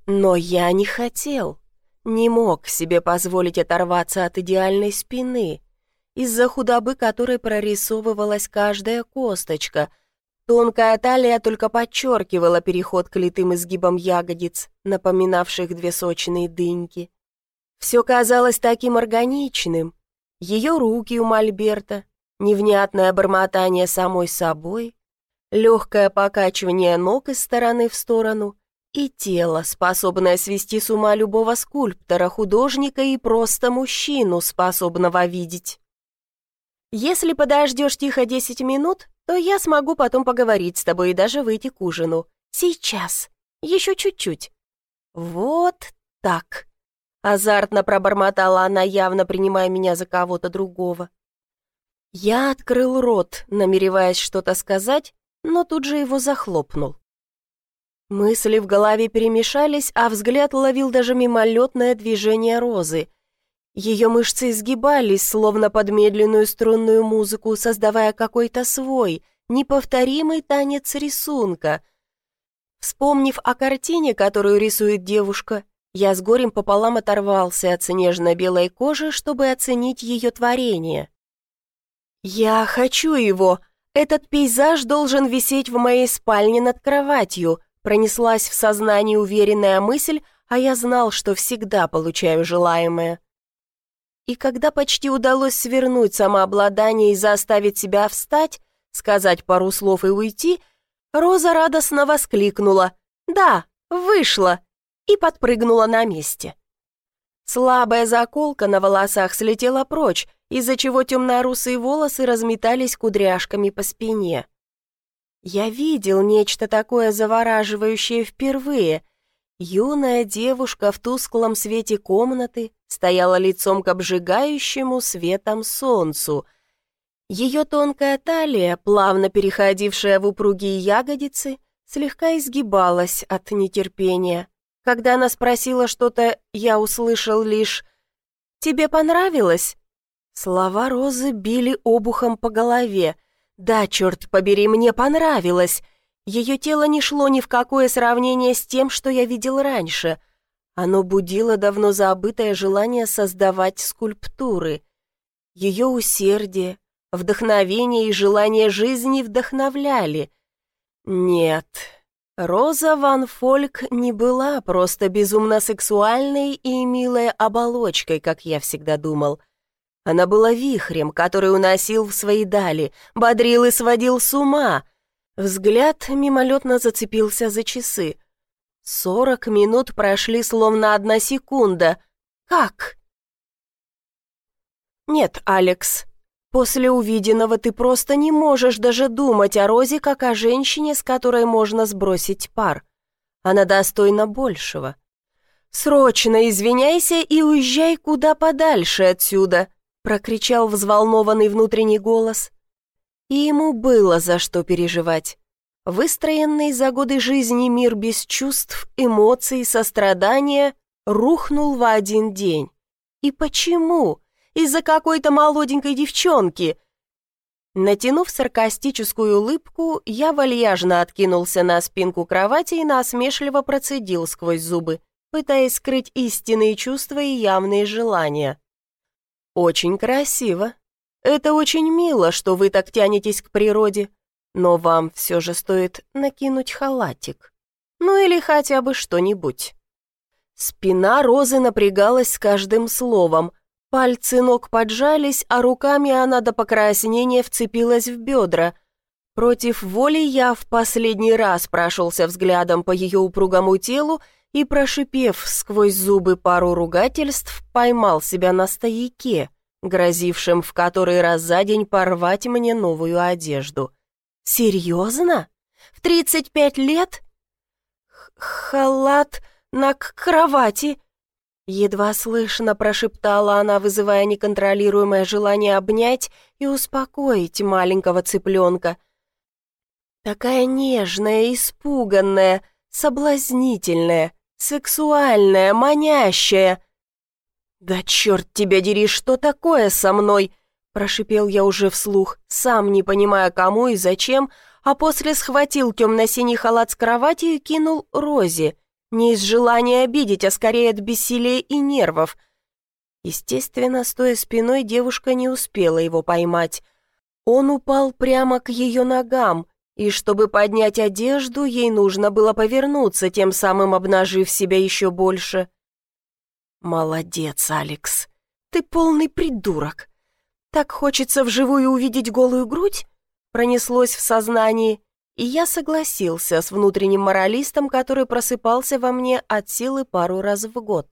Но я не хотел, не мог себе позволить оторваться от идеальной спины, из-за худобы которой прорисовывалась каждая косточка. Тонкая талия только подчеркивала переход к литым изгибам ягодиц, напоминавших две сочные дыньки. Все казалось таким органичным. Ее руки у Мольберта, невнятное бормотание самой собой, легкое покачивание ног из стороны в сторону и тело, способное свести с ума любого скульптора, художника и просто мужчину, способного видеть. Если подождешь тихо десять минут, то я смогу потом поговорить с тобой и даже выйти к ужину. Сейчас. Еще чуть-чуть. Вот так. Азартно пробормотала она, явно принимая меня за кого-то другого. Я открыл рот, намереваясь что-то сказать, но тут же его захлопнул. Мысли в голове перемешались, а взгляд ловил даже мимолетное движение розы — ее мышцы изгибались, словно под медленную струнную музыку, создавая какой-то свой, неповторимый танец рисунка. Вспомнив о картине, которую рисует девушка, я с горем пополам оторвался от снежно-белой кожи, чтобы оценить ее творение. «Я хочу его! Этот пейзаж должен висеть в моей спальне над кроватью», пронеслась в сознании уверенная мысль, а я знал, что всегда получаю желаемое. И когда почти удалось свернуть самообладание и заставить себя встать, сказать пару слов и уйти, Роза радостно воскликнула «Да, вышла!» и подпрыгнула на месте. Слабая заколка на волосах слетела прочь, из-за чего темно-русые волосы разметались кудряшками по спине. Я видел нечто такое завораживающее впервые. Юная девушка в тусклом свете комнаты, стояла лицом к обжигающему светом солнцу. Ее тонкая талия, плавно переходившая в упругие ягодицы, слегка изгибалась от нетерпения. Когда она спросила что-то, я услышал лишь «Тебе понравилось?» Слова Розы били обухом по голове. «Да, черт побери, мне понравилось!» Ее тело не шло ни в какое сравнение с тем, что я видел раньше. Оно будило давно забытое желание создавать скульптуры. Ее усердие, вдохновение и желание жизни вдохновляли. Нет, Роза Ван Фольк не была просто безумно сексуальной и милой оболочкой, как я всегда думал. Она была вихрем, который уносил в свои дали, бодрил и сводил с ума. Взгляд мимолетно зацепился за часы. Сорок минут прошли словно одна секунда. Как? Нет, Алекс, После увиденного ты просто не можешь даже думать о Розе как о женщине, с которой можно сбросить пар. Она достойна большего. «Срочно извиняйся и уезжай куда подальше отсюда», прокричал взволнованный внутренний голос. И ему было за что переживать. Выстроенный за годы жизни мир без чувств, эмоций, сострадания рухнул в один день. И почему? из-за какой-то молоденькой девчонки». Натянув саркастическую улыбку, я вальяжно откинулся на спинку кровати и насмешливо процедил сквозь зубы, пытаясь скрыть истинные чувства и явные желания. «Очень красиво. Это очень мило, что вы так тянетесь к природе, но вам все же стоит накинуть халатик. Ну или хотя бы что-нибудь». Спина Розы напрягалась с каждым словом, Пальцы ног поджались, а руками она до покраснения вцепилась в бедра. Против воли я в последний раз прошелся взглядом по ее упругому телу и, прошипев сквозь зубы пару ругательств, поймал себя на стояке, грозившем в который раз за день порвать мне новую одежду. «Серьезно? В тридцать пять лет?» «Халат на кровати», Едва слышно прошептала она, вызывая неконтролируемое желание обнять и успокоить маленького цыпленка. Такая нежная, испуганная, соблазнительная, сексуальная, манящая. «Да черт тебя дери, что такое со мной?» Прошипел я уже вслух, сам не понимая кому и зачем, а после схватил темно-синий халат с кровати и кинул Розе, не из желания обидеть, а скорее от бессилия и нервов. Естественно, стоя спиной, девушка не успела его поймать. Он упал прямо к ее ногам, и чтобы поднять одежду, ей нужно было повернуться, тем самым обнажив себя еще больше. «Молодец, Алекс. Ты полный придурок. Так хочется вживую увидеть голую грудь?» Пронеслось в сознании, и я согласился с внутренним моралистом, который просыпался во мне от силы пару раз в год.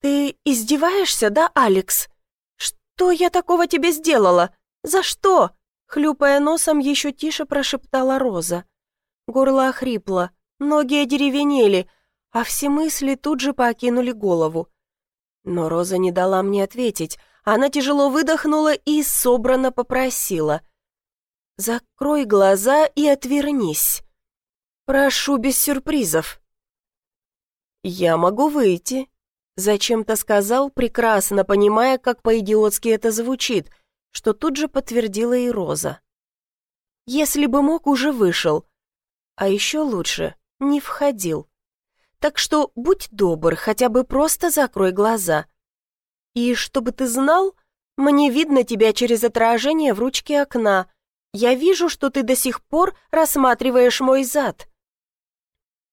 «Ты издеваешься, да, Алекс? Что я такого тебе сделала? За что?» Хлюпая носом, еще тише прошептала Роза. Горло охрипло, ноги одеревенели, а все мысли тут же покинули голову. Но Роза не дала мне ответить. Она тяжело выдохнула и собрано попросила — Закрой глаза и отвернись. Прошу без сюрпризов. Я могу выйти. Зачем-то сказал, прекрасно понимая, как по-идиотски это звучит, что тут же подтвердила и Роза. Если бы мог, уже вышел. А еще лучше, не входил. Так что будь добр, хотя бы просто закрой глаза. И чтобы ты знал, мне видно тебя через отражение в ручке окна, я вижу, что ты до сих пор рассматриваешь мой зад».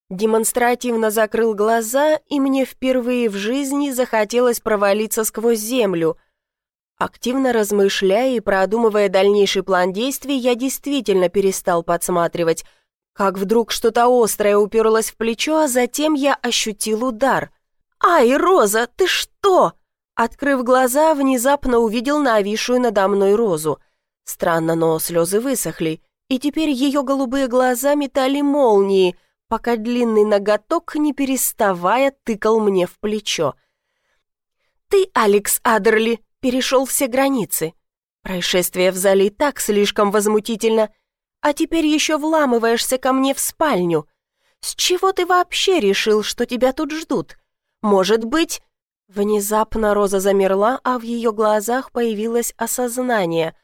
Демонстративно закрыл глаза, и мне впервые в жизни захотелось провалиться сквозь землю. Активно размышляя и продумывая дальнейший план действий, я действительно перестал подсматривать, как вдруг что-то острое уперлось в плечо, а затем я ощутил удар. «Ай, Роза, ты что?» Открыв глаза, внезапно увидел нависшую надо мной Розу – Странно, но слезы высохли, и теперь ее голубые глаза метали молнии, пока длинный ноготок, не переставая, тыкал мне в плечо. «Ты, Алекс Адерли, перешел все границы. Происшествие в зале и так слишком возмутительно, а теперь еще вламываешься ко мне в спальню. С чего ты вообще решил, что тебя тут ждут? Может быть...» Внезапно Роза замерла, а в ее глазах появилось осознание.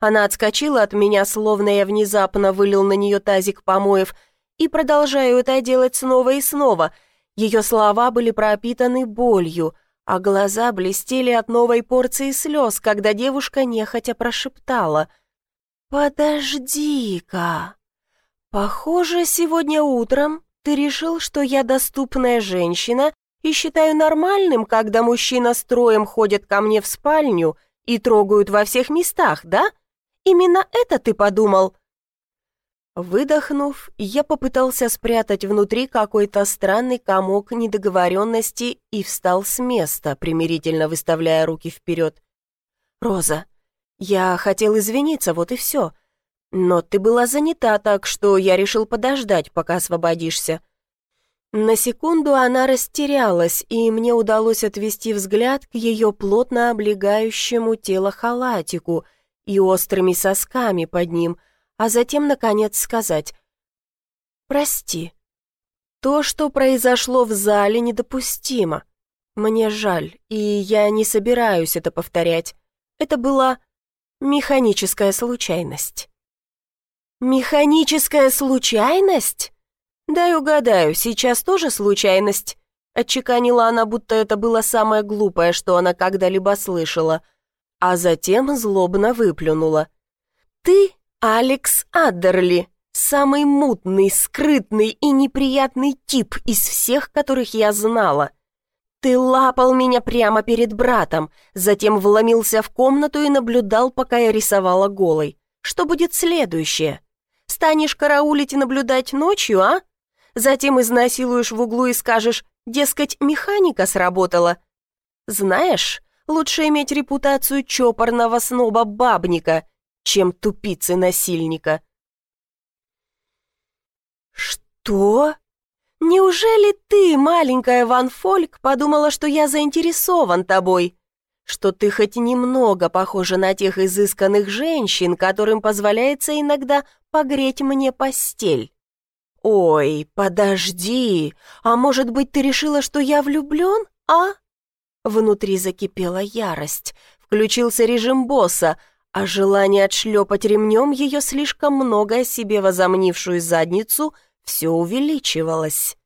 Она отскочила от меня, словно я внезапно вылил на нее тазик помоев, и продолжаю это делать снова и снова. Ее слова были пропитаны болью, а глаза блестели от новой порции слез, когда девушка нехотя прошептала «Подожди-ка, похоже, сегодня утром ты решил, что я доступная женщина и считаю нормальным, когда мужчина строем ходит ко мне в спальню и трогают во всех местах, да? Именно это ты подумал?» Выдохнув, я попытался спрятать внутри какой-то странный комок недоговоренности и встал с места, примирительно выставляя руки вперед. «Роза, я хотел извиниться, вот и все. Но ты была занята, так что я решил подождать, пока освободишься». На секунду она растерялась, и мне удалось отвести взгляд к ее плотно облегающему тело халатику и острыми сосками под ним — а затем, наконец, сказать «Прости, то, что произошло в зале, недопустимо. Мне жаль, и я не собираюсь это повторять. Это была механическая случайность». «Механическая случайность?» «Дай угадаю, сейчас тоже случайность?» Отчеканила она, будто это было самое глупое, что она когда-либо слышала, а затем злобно выплюнула. «Ты Алекс Аддерли, самый мутный, скрытный и неприятный тип из всех, которых я знала. Ты лапал меня прямо перед братом, затем вломился в комнату и наблюдал, пока я рисовала голой. Что будет следующее? Станешь караулить и наблюдать ночью, а? Затем изнасилуешь в углу и скажешь, дескать, механика сработала. Знаешь, лучше иметь репутацию чопорного сноба-бабника, чем тупицы-насильника. «Что? Неужели ты, маленькая Ван Фольк, подумала, что я заинтересован тобой? Что ты хоть немного похожа на тех изысканных женщин, которым позволяется иногда погреть мне постель?» «Ой, подожди, а может быть, ты решила, что я влюблен, а?» Внутри закипела ярость. Включился режим босса, а желание отшлепать ремнем ее слишком много о себе возомнившую задницу все увеличивалось.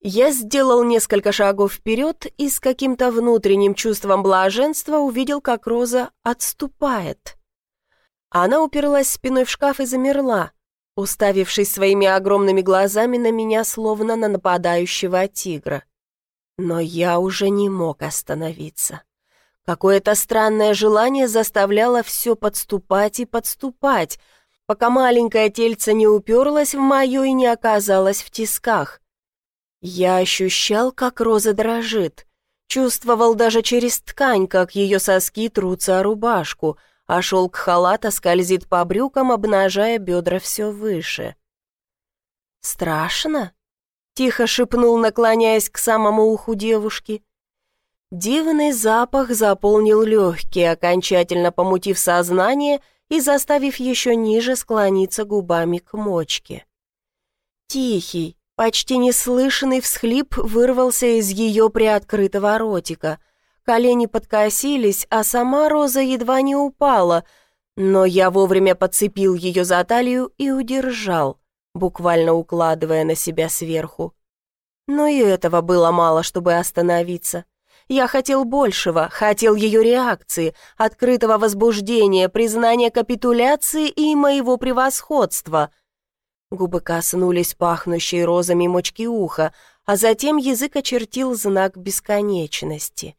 Я сделал несколько шагов вперед и с каким-то внутренним чувством блаженства увидел, как Роза отступает. Она уперлась спиной в шкаф и замерла, уставившись своими огромными глазами на меня, словно на нападающего тигра. Но я уже не мог остановиться. Какое-то странное желание заставляло все подступать и подступать, пока маленькое тельце не уперлось в мое и не оказалось в тисках. Я ощущал, как роза дрожит, чувствовал даже через ткань, как ее соски трутся о рубашку, а шелк халата скользит по брюкам, обнажая бедра все выше. «Страшно?» — тихо шепнул, наклоняясь к самому уху девушки. Дивный запах заполнил легкие, окончательно помутив сознание и заставив еще ниже склониться губами к мочке. Тихий, почти неслышный всхлип вырвался из ее приоткрытого ротика. Колени подкосились, а сама Роза едва не упала, но я вовремя подцепил ее за талию и удержал, буквально укладывая на себя сверху. Но и этого было мало, чтобы остановиться. Я хотел большего, хотел ее реакции, открытого возбуждения, признания капитуляции и моего превосходства. Губы коснулись пахнущей розами мочки уха, а затем язык очертил знак бесконечности.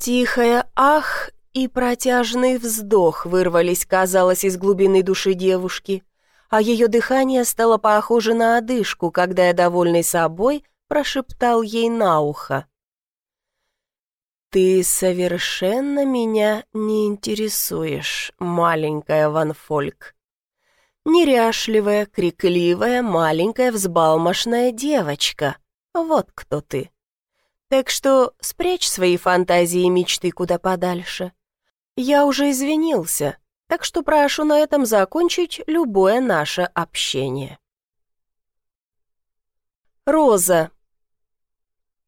Тихое «ах» и протяжный вздох вырвались, казалось, из глубины души девушки, а ее дыхание стало похоже на одышку, когда я, довольный собой, прошептал ей на ухо. «Ты совершенно меня не интересуешь, маленькая Ван Фольк. Неряшливая, крикливая, маленькая взбалмошная девочка. Вот кто ты. Так что спрячь свои фантазии и мечты куда подальше. Я уже извинился, так что прошу на этом закончить любое наше общение». Роза.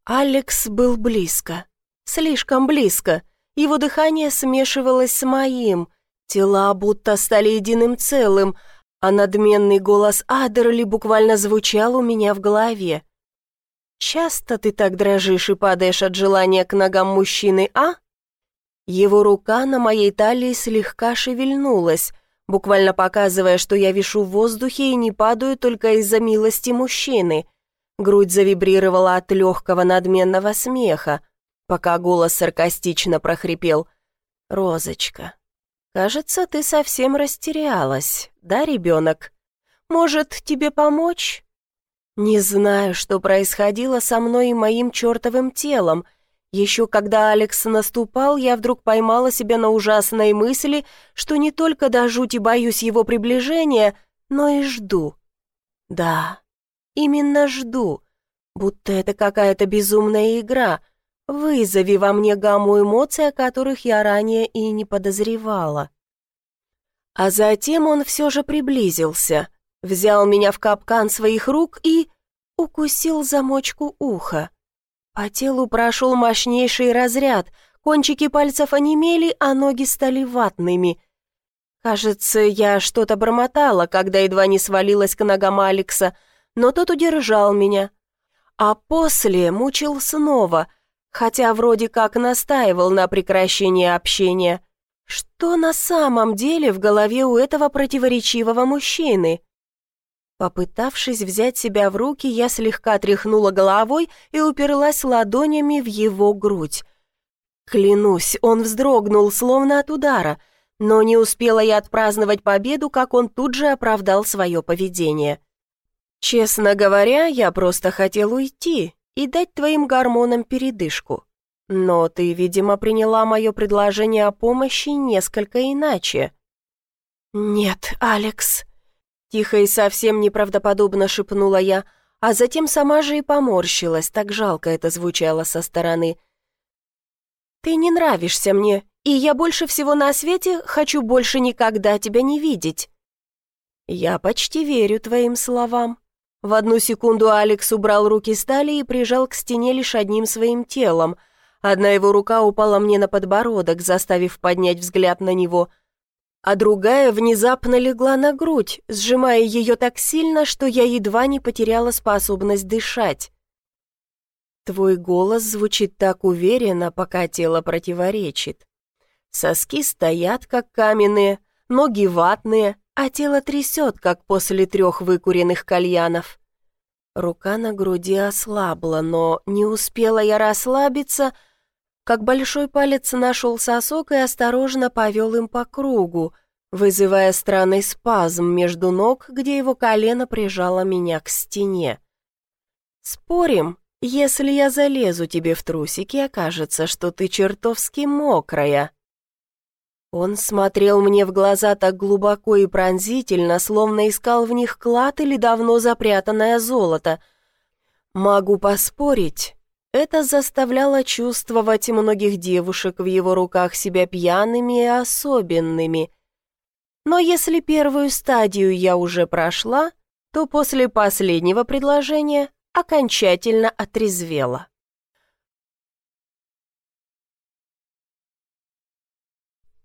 Алекс был близко. Слишком близко. Его дыхание смешивалось с моим. Тела будто стали единым целым, а надменный голос Адерли буквально звучал у меня в голове. «Часто ты так дрожишь и падаешь от желания к ногам мужчины, а?» Его рука на моей талии слегка шевельнулась, буквально показывая, что я вишу в воздухе и не падаю только из-за милости мужчины. Грудь завибрировала от легкого надменного смеха, пока голос саркастично прохрипел. «Розочка, кажется, ты совсем растерялась, да, ребенок? Может, тебе помочь?» Не знаю, что происходило со мной и моим чертовым телом. Еще когда Алекс наступал, я вдруг поймала себя на ужасной мысли, что не только до жути боюсь его приближения, но и жду. Да, именно жду, будто это какая-то безумная игра — Вызови во мне гамму эмоций, о которых я ранее и не подозревала. А затем он все же приблизился, взял меня в капкан своих рук и укусил замочку уха. По телу прошел мощнейший разряд, кончики пальцев онемели, а ноги стали ватными. Кажется, я что-то бормотала, когда едва не свалилась к ногам Алекса, но тот удержал меня. А после мучил снова — хотя вроде как настаивал на прекращении общения. Что на самом деле в голове у этого противоречивого мужчины? Попытавшись взять себя в руки, я слегка тряхнула головой и уперлась ладонями в его грудь. Клянусь, он вздрогнул, словно от удара, но не успела я отпраздновать победу, как он тут же оправдал свое поведение. Честно говоря, я просто хотел уйти, и дать твоим гормонам передышку. Но ты, видимо, приняла мое предложение о помощи несколько иначе». «Нет, Алекс», — тихо и совсем неправдоподобно шепнула я, а затем сама же и поморщилась, так жалко это звучало со стороны. «Ты не нравишься мне, и я больше всего на свете хочу больше никогда тебя не видеть». «Я почти верю твоим словам», в одну секунду Алекс убрал руки с талии и прижал к стене лишь одним своим телом. Одна его рука упала мне на подбородок, заставив поднять взгляд на него, а другая внезапно легла на грудь, сжимая ее так сильно, что я едва не потеряла способность дышать. Твой голос звучит так уверенно, пока тело противоречит. Соски стоят, как каменные, ноги ватные, а тело трясет, как после трех выкуренных кальянов. Рука на груди ослабла, но не успела я расслабиться, как большой палец нашел сосок и осторожно повел им по кругу, вызывая странный спазм между ног, где его колено прижало меня к стене. «Спорим, если я залезу тебе в трусики, окажется, что ты чертовски мокрая», он смотрел мне в глаза так глубоко и пронзительно, словно искал в них клад или давно запрятанное золото. Могу поспорить, это заставляло чувствовать многих девушек в его руках себя пьяными и особенными. Но если первую стадию я уже прошла, то после последнего предложения окончательно отрезвела.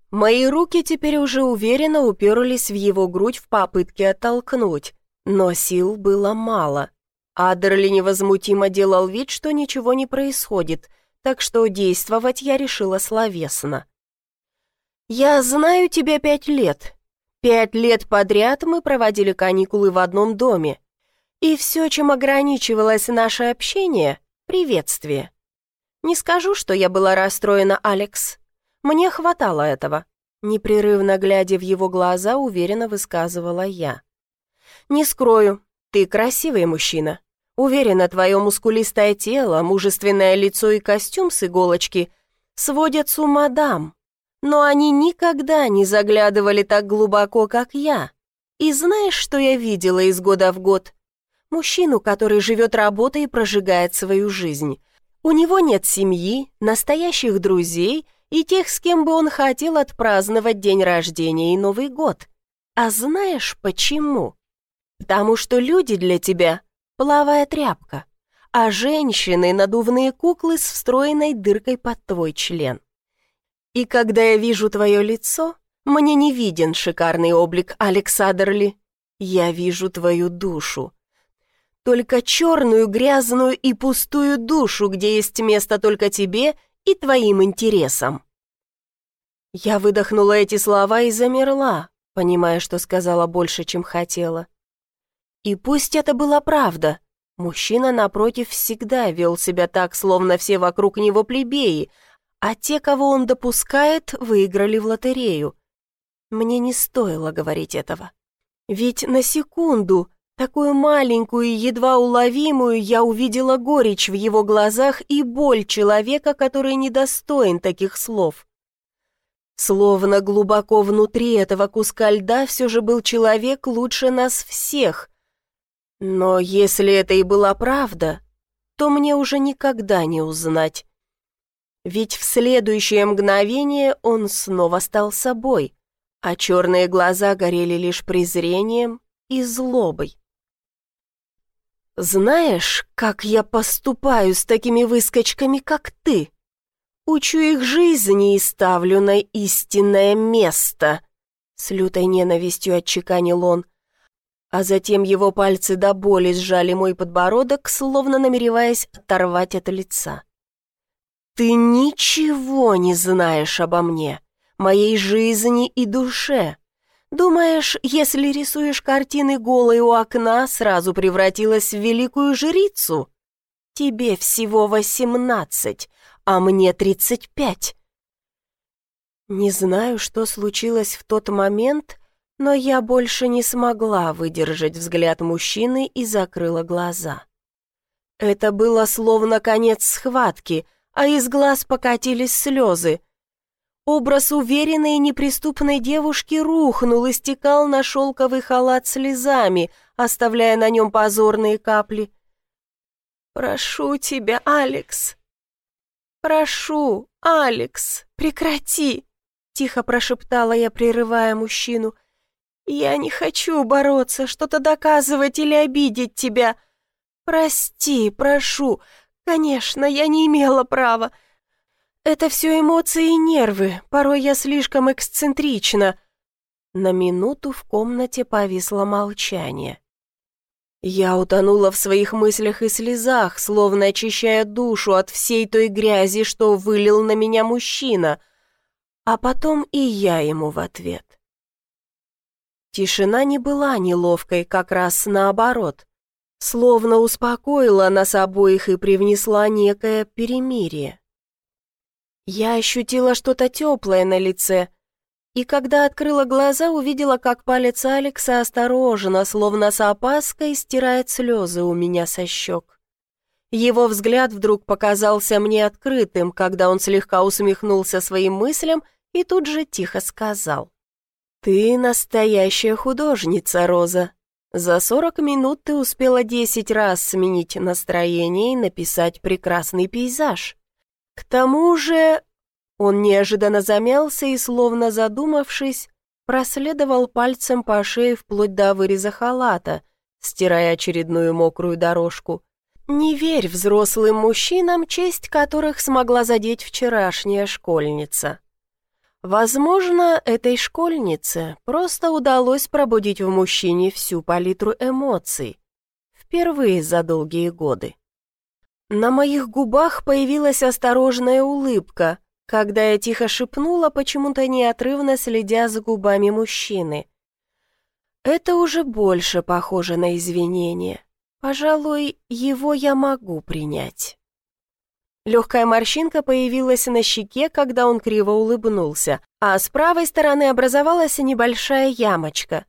Мои руки теперь уже уверенно уперлись в его грудь в попытке оттолкнуть, но сил было мало. Адерли невозмутимо делал вид, что ничего не происходит, так что действовать я решила словесно. «Я знаю тебя пять лет. Пять лет подряд мы проводили каникулы в одном доме. И все, чем ограничивалось наше общение — приветствие. Не скажу, что я была расстроена, Алекс. Мне хватало этого. Непрерывно глядя в его глаза, уверенно высказывала я. «Не скрою, ты красивый мужчина. Уверена, твое мускулистое тело, мужественное лицо и костюм с иголочки сводят с ума дам. Но они никогда не заглядывали так глубоко, как я. И знаешь, что я видела из года в год? Мужчину, который живет работой и прожигает свою жизнь. У него нет семьи, настоящих друзей — и тех, с кем бы он хотел отпраздновать день рождения и Новый год. А знаешь почему? Потому что люди для тебя — плавая тряпка, а женщины — надувные куклы с встроенной дыркой под твой член. И когда я вижу твое лицо, Мне не виден шикарный облик Александерли. Я вижу твою душу. Только черную, грязную и пустую душу, где есть место только тебе и твоим интересам. Я выдохнула эти слова и замерла, понимая, что сказала больше, чем хотела. И пусть это была правда, мужчина напротив всегда вел себя так, словно все вокруг него плебеи, а те, кого он допускает, выиграли в лотерею. Мне не стоило говорить этого. Ведь на секунду, такую маленькую и едва уловимую, я увидела горечь в его глазах и боль человека, который недостоин таких слов. Словно глубоко внутри этого куска льда все же был человек лучше нас всех. Но если это и была правда, то мне уже никогда не узнать. Ведь в следующее мгновение он снова стал собой, а черные глаза горели лишь презрением и злобой. «Знаешь, как я поступаю с такими выскочками, как ты?» Учу их жизни и ставлю на истинное место!» С лютой ненавистью отчеканил он. А затем его пальцы до боли сжали мой подбородок, словно намереваясь оторвать от лица. «Ты ничего не знаешь обо мне, моей жизни и душе. Думаешь, если рисуешь картины голой у окна, сразу превратилась в великую жрицу? Тебе всего восемнадцать, а мне 35. Не знаю, что случилось в тот момент, но я больше не смогла выдержать взгляд мужчины и закрыла глаза. Это было словно конец схватки, а из глаз покатились слезы. Образ уверенной и неприступной девушки рухнул и стекал на шелковый халат слезами, оставляя на нем позорные капли. «Прошу тебя, Алекс, «Прошу, Алекс, прекрати!» — тихо прошептала я, прерывая мужчину. «Я не хочу бороться, что-то доказывать или обидеть тебя. Прости, прошу. Конечно, я не имела права. Это все эмоции и нервы, порой я слишком эксцентрична». На минуту в комнате повисло молчание. Я утонула в своих мыслях и слезах, словно очищая душу от всей той грязи, что вылил на меня мужчина, а потом и я ему в ответ. Тишина не была неловкой, как раз наоборот, словно успокоила нас обоих и привнесла некое перемирие. Я ощутила что-то теплое на лице, и когда открыла глаза, увидела, как палец Алекса осторожно, словно с опаской, стирает слезы у меня со щек. Его взгляд вдруг показался мне открытым, когда он слегка усмехнулся своим мыслям и тут же тихо сказал. «Ты настоящая художница, Роза. За сорок минут ты успела десять раз сменить настроение и написать прекрасный пейзаж. К тому же он неожиданно замялся и, словно задумавшись, проследовал пальцем по шее вплоть до выреза халата, стирая очередную мокрую дорожку. «Не верь взрослым мужчинам, честь которых смогла задеть вчерашняя школьница». Возможно, этой школьнице просто удалось пробудить в мужчине всю палитру эмоций. Впервые за долгие годы. На моих губах появилась осторожная улыбка, когда я тихо шепнула, почему-то неотрывно следя за губами мужчины. Это уже больше похоже на извинение. Пожалуй, его я могу принять. Легкая морщинка появилась на щеке, когда он криво улыбнулся, а с правой стороны образовалась небольшая ямочка.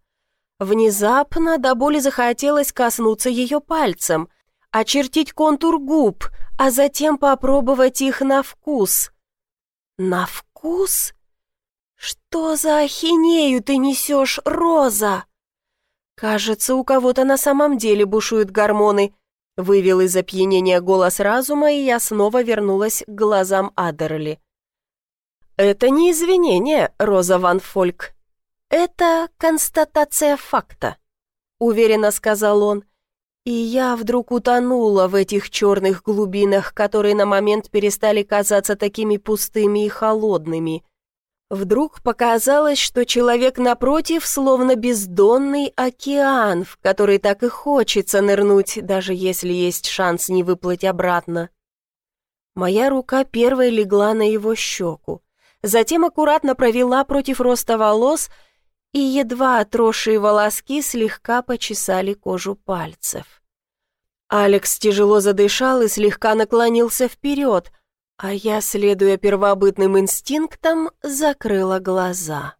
Внезапно до боли захотелось коснуться ее пальцем, очертить контур губ, а затем попробовать их на вкус — «На вкус? Что за ахинею ты несешь, Роза?» «Кажется, у кого-то на самом деле бушуют гормоны», вывел из опьянения голос разума, и я снова вернулась к глазам Адерли. «Это не извинение, Роза Ван Фольк. Это констатация факта», — уверенно сказал он. И я вдруг утонула в этих черных глубинах, которые на момент перестали казаться такими пустыми и холодными. Вдруг показалось, что человек напротив словно бездонный океан, в который так и хочется нырнуть, даже если есть шанс не выплыть обратно. Моя рука первой легла на его щеку, затем аккуратно провела против роста волос, и едва отросшие волоски слегка почесали кожу пальцев. Алекс тяжело задышал и слегка наклонился вперед, а я, следуя первобытным инстинктам, закрыла глаза.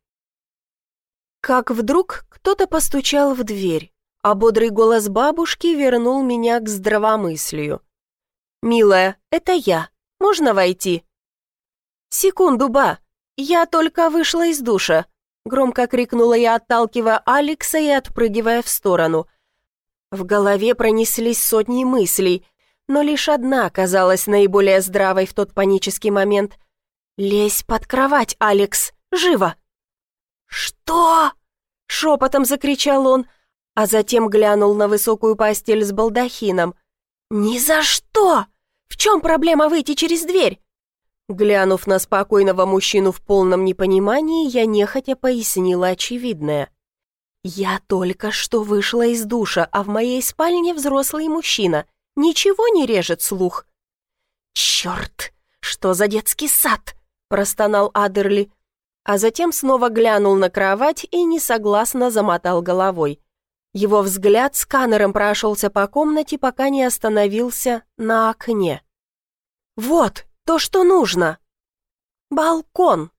Как вдруг кто-то постучал в дверь, а бодрый голос бабушки вернул меня к здравомыслию. «Милая, это я. Можно войти?» «Секунду, ба. Я только вышла из душа», — громко крикнула я, отталкивая Алекса и отпрыгивая в сторону. В голове пронеслись сотни мыслей — но лишь одна казалась наиболее здравой в тот панический момент. «Лезь под кровать, Алекс! Живо!» «Что?» — шепотом закричал он, а затем глянул на высокую постель с балдахином. «Ни за что! В чем проблема выйти через дверь?» Глянув на спокойного мужчину в полном непонимании, я нехотя пояснила очевидное. «Я только что вышла из душа, а в моей спальне взрослый мужчина — Ничего не режет слух?» «Черт! Что за детский сад?» – простонал Адерли, а затем снова глянул на кровать и несогласно замотал головой. Его взгляд сканером прошелся по комнате, пока не остановился на окне. «Вот, то, что нужно!» «Балкон!»